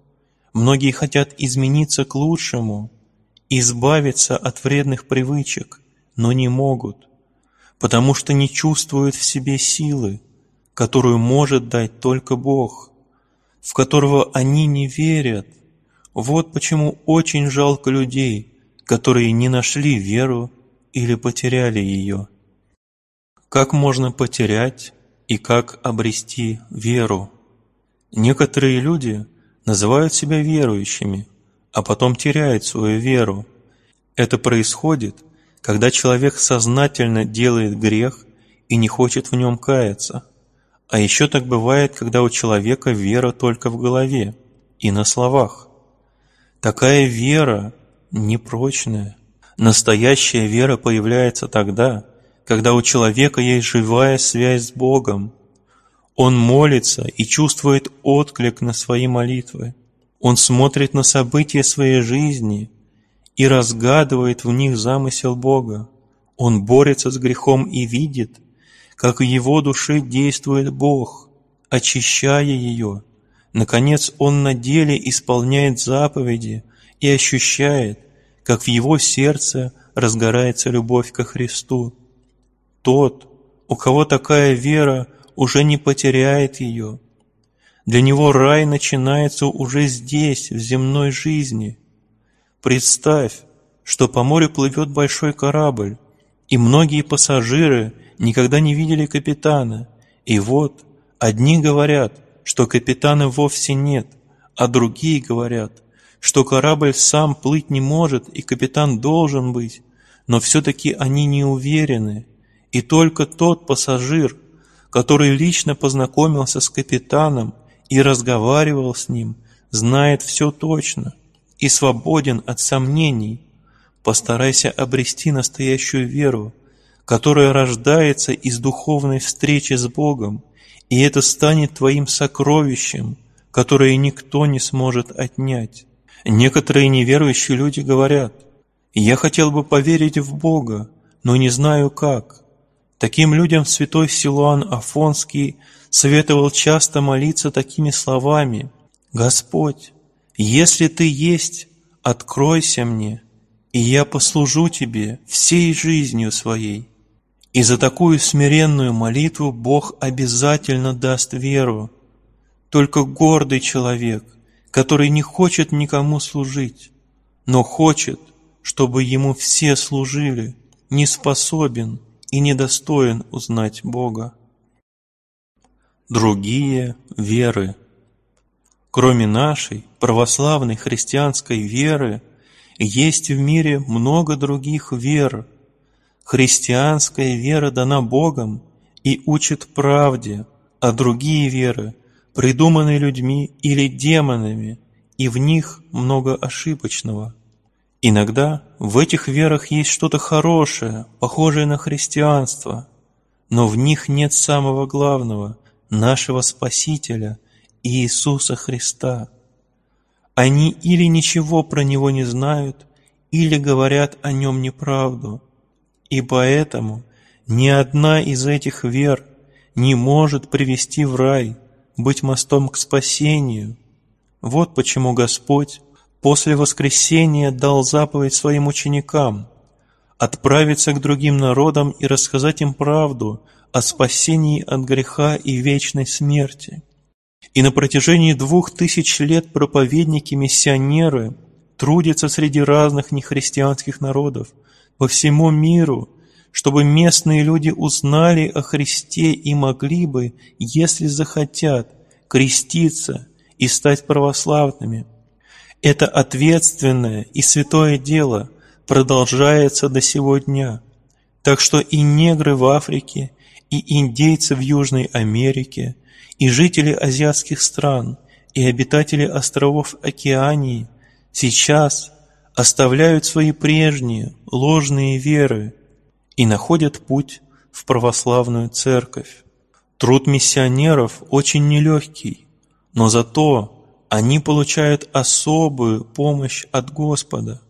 Многие хотят измениться к лучшему, избавиться от вредных привычек, но не могут, потому что не чувствуют в себе силы, которую может дать только Бог, в которого они не верят. Вот почему очень жалко людей, которые не нашли веру или потеряли ее. Как можно потерять и как обрести веру? Некоторые люди называют себя верующими, а потом теряют свою веру. Это происходит, когда человек сознательно делает грех и не хочет в нем каяться. А еще так бывает, когда у человека вера только в голове и на словах. Такая вера непрочная. Настоящая вера появляется тогда, когда у человека есть живая связь с Богом. Он молится и чувствует отклик на свои молитвы. Он смотрит на события своей жизни и разгадывает в них замысел Бога. Он борется с грехом и видит, как в его душе действует Бог, очищая ее. Наконец, он на деле исполняет заповеди и ощущает, как в его сердце разгорается любовь ко Христу. Тот, у кого такая вера, уже не потеряет ее. Для него рай начинается уже здесь, в земной жизни. Представь, что по морю плывет большой корабль, и многие пассажиры никогда не видели капитана. И вот, одни говорят, что капитана вовсе нет, а другие говорят, что корабль сам плыть не может и капитан должен быть, но все-таки они не уверены. И только тот пассажир, который лично познакомился с капитаном и разговаривал с ним, знает все точно и свободен от сомнений. Постарайся обрести настоящую веру, которая рождается из духовной встречи с Богом, и это станет твоим сокровищем, которое никто не сможет отнять. Некоторые неверующие люди говорят, «Я хотел бы поверить в Бога, но не знаю как». Таким людям святой Силуан Афонский советовал часто молиться такими словами «Господь, если Ты есть, откройся мне, и я послужу Тебе всей жизнью своей». И за такую смиренную молитву Бог обязательно даст веру. Только гордый человек, который не хочет никому служить, но хочет, чтобы ему все служили, не способен и недостоин узнать Бога. Другие веры Кроме нашей православной христианской веры, есть в мире много других вер – Христианская вера дана Богом и учит правде, а другие веры придуманы людьми или демонами, и в них много ошибочного. Иногда в этих верах есть что-то хорошее, похожее на христианство, но в них нет самого главного, нашего Спасителя, Иисуса Христа. Они или ничего про Него не знают, или говорят о Нем неправду – и поэтому ни одна из этих вер не может привести в рай, быть мостом к спасению. Вот почему Господь после воскресения дал заповедь своим ученикам отправиться к другим народам и рассказать им правду о спасении от греха и вечной смерти. И на протяжении двух тысяч лет проповедники-миссионеры трудятся среди разных нехристианских народов – по всему миру, чтобы местные люди узнали о Христе и могли бы, если захотят, креститься и стать православными. Это ответственное и святое дело продолжается до сего дня. Так что и негры в Африке, и индейцы в Южной Америке, и жители азиатских стран, и обитатели островов Океании сейчас оставляют свои прежние ложные веры и находят путь в православную церковь. Труд миссионеров очень нелегкий, но зато они получают особую помощь от Господа,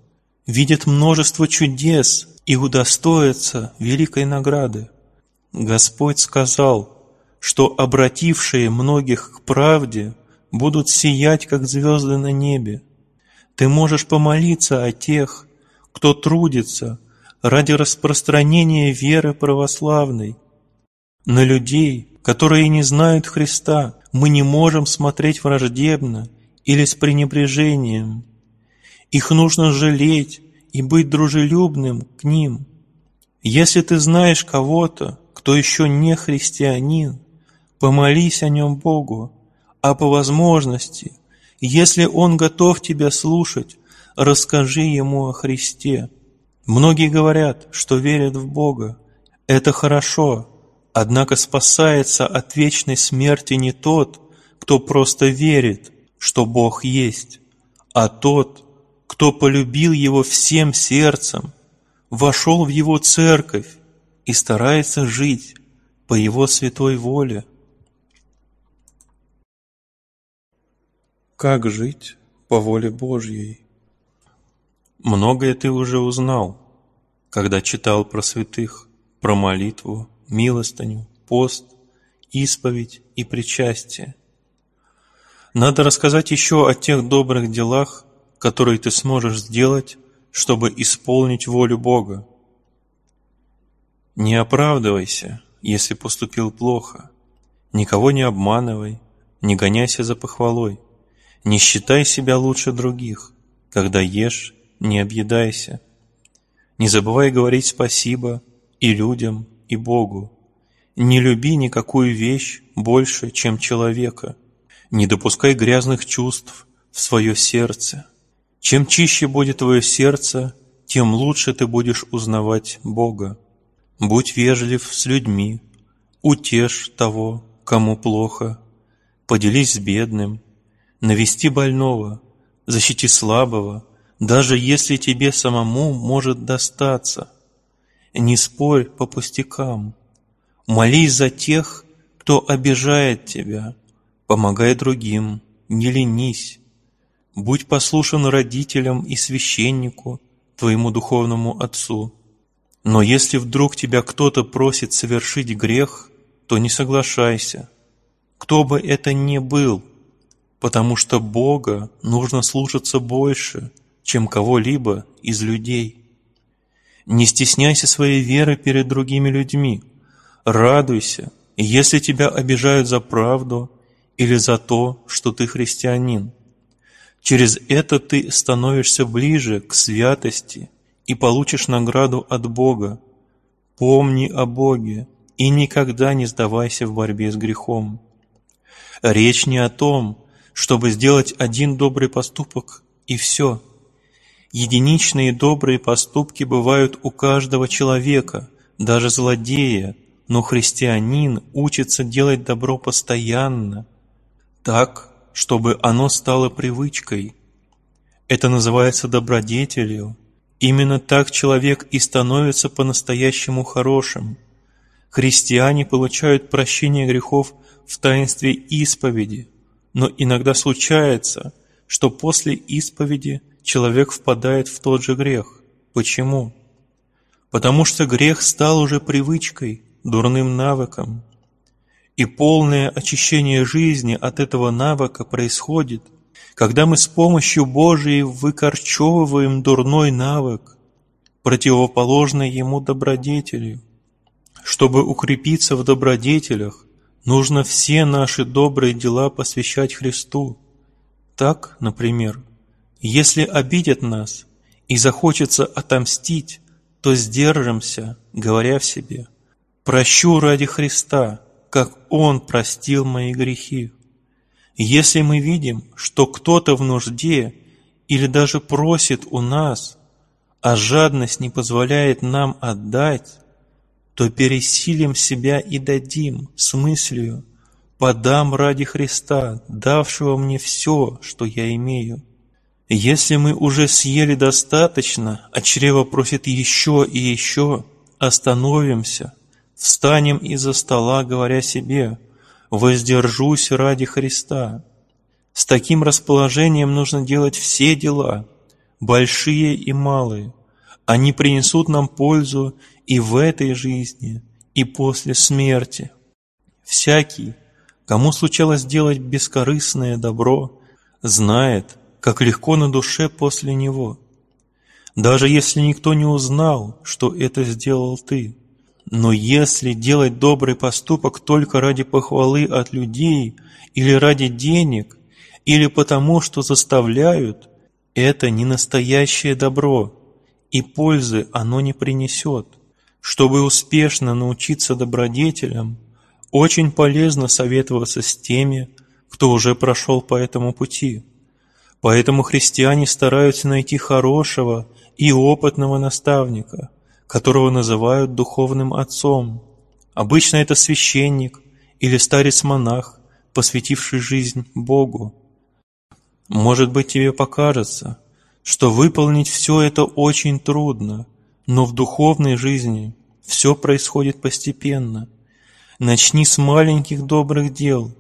видят множество чудес и удостоятся великой награды. Господь сказал, что обратившие многих к правде будут сиять, как звезды на небе. Ты можешь помолиться о тех, кто трудится ради распространения веры православной. На людей, которые не знают Христа, мы не можем смотреть враждебно или с пренебрежением. Их нужно жалеть и быть дружелюбным к ним. Если ты знаешь кого-то, кто еще не христианин, помолись о нем Богу, а по возможности, если он готов тебя слушать, расскажи ему о Христе. Многие говорят, что верят в Бога. Это хорошо, однако спасается от вечной смерти не тот, кто просто верит, что Бог есть, а тот, кто полюбил Его всем сердцем, вошел в Его церковь и старается жить по Его святой воле. Как жить по воле Божьей? Многое ты уже узнал, когда читал про святых, про молитву, милостыню, пост, исповедь и причастие. Надо рассказать еще о тех добрых делах, которые ты сможешь сделать, чтобы исполнить волю Бога. Не оправдывайся, если поступил плохо. Никого не обманывай, не гоняйся за похвалой. Не считай себя лучше других. Когда ешь, не объедайся. Не забывай говорить спасибо и людям, и Богу. Не люби никакую вещь больше, чем человека. Не допускай грязных чувств в свое сердце. Чем чище будет твое сердце, тем лучше ты будешь узнавать Бога. Будь вежлив с людьми, утешь того, кому плохо, поделись с бедным, навести больного, защити слабого, даже если тебе самому может достаться. Не спорь по пустякам, молись за тех, кто обижает тебя, помогай другим, не ленись. Будь послушен родителям и священнику, твоему духовному отцу. Но если вдруг тебя кто-то просит совершить грех, то не соглашайся. Кто бы это ни был – потому что Бога нужно слушаться больше, чем кого-либо из людей. Не стесняйся своей веры перед другими людьми. Радуйся, если тебя обижают за правду или за то, что ты христианин. Через это ты становишься ближе к святости и получишь награду от Бога. Помни о Боге и никогда не сдавайся в борьбе с грехом. Речь не о том, чтобы сделать один добрый поступок, и все. Единичные добрые поступки бывают у каждого человека, даже злодея, но христианин учится делать добро постоянно, так, чтобы оно стало привычкой. Это называется добродетелью. Именно так человек и становится по-настоящему хорошим. Христиане получают прощение грехов в таинстве исповеди, но иногда случается, что после исповеди человек впадает в тот же грех. Почему? Потому что грех стал уже привычкой, дурным навыком. И полное очищение жизни от этого навыка происходит, когда мы с помощью Божией выкорчевываем дурной навык, противоположный ему добродетелью. Чтобы укрепиться в добродетелях, Нужно все наши добрые дела посвящать Христу. Так, например, если обидят нас и захочется отомстить, то сдержимся, говоря в себе «Прощу ради Христа, как Он простил мои грехи». Если мы видим, что кто-то в нужде или даже просит у нас, а жадность не позволяет нам отдать, то пересилим себя и дадим с мыслью «подам ради Христа, давшего мне все, что я имею». Если мы уже съели достаточно, а чрево просит еще и еще, остановимся, встанем из-за стола, говоря себе «воздержусь ради Христа». С таким расположением нужно делать все дела, большие и малые. Они принесут нам пользу и в этой жизни, и после смерти. Всякий, кому случалось делать бескорыстное добро, знает, как легко на душе после него. Даже если никто не узнал, что это сделал ты. Но если делать добрый поступок только ради похвалы от людей или ради денег, или потому, что заставляют, это не настоящее добро, и пользы оно не принесет. Чтобы успешно научиться добродетелям, очень полезно советоваться с теми, кто уже прошел по этому пути. Поэтому христиане стараются найти хорошего и опытного наставника, которого называют духовным отцом. Обычно это священник или старец-монах, посвятивший жизнь Богу. Может быть, тебе покажется, что выполнить все это очень трудно, но в духовной жизни все происходит постепенно. Начни с маленьких добрых дел,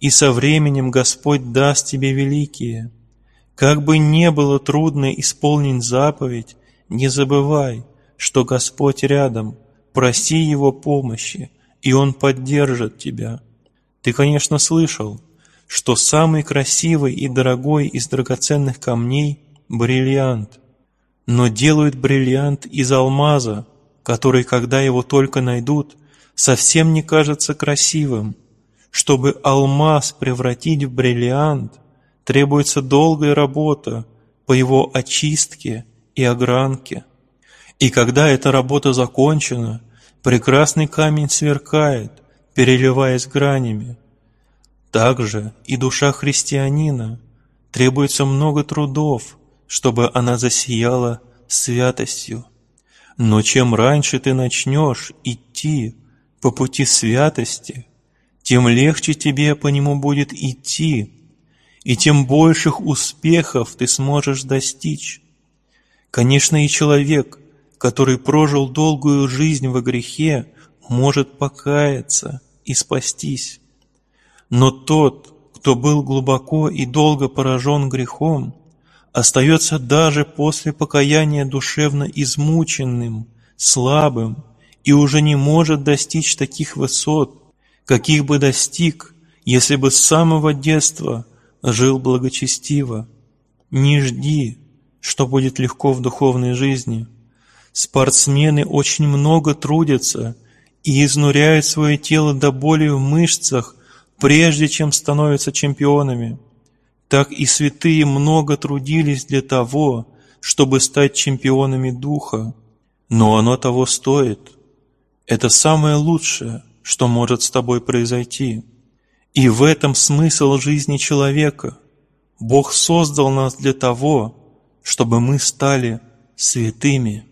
и со временем Господь даст тебе великие. Как бы не было трудно исполнить заповедь, не забывай, что Господь рядом, проси Его помощи, и Он поддержит тебя. Ты, конечно, слышал, что самый красивый и дорогой из драгоценных камней – бриллиант. Но делают бриллиант из алмаза, который, когда его только найдут, совсем не кажется красивым. Чтобы алмаз превратить в бриллиант, требуется долгая работа по его очистке и огранке. И когда эта работа закончена, прекрасный камень сверкает, переливаясь гранями, также и душа христианина требуется много трудов, чтобы она засияла святостью. Но чем раньше ты начнешь идти по пути святости, тем легче тебе по нему будет идти, и тем больших успехов ты сможешь достичь. Конечно, и человек, который прожил долгую жизнь во грехе, может покаяться и спастись. Но тот, кто был глубоко и долго поражен грехом, остается даже после покаяния душевно измученным, слабым и уже не может достичь таких высот, каких бы достиг, если бы с самого детства жил благочестиво. Не жди, что будет легко в духовной жизни. Спортсмены очень много трудятся и изнуряют свое тело до боли в мышцах прежде чем становятся чемпионами. Так и святые много трудились для того, чтобы стать чемпионами Духа, но оно того стоит. Это самое лучшее, что может с тобой произойти. И в этом смысл жизни человека. Бог создал нас для того, чтобы мы стали святыми.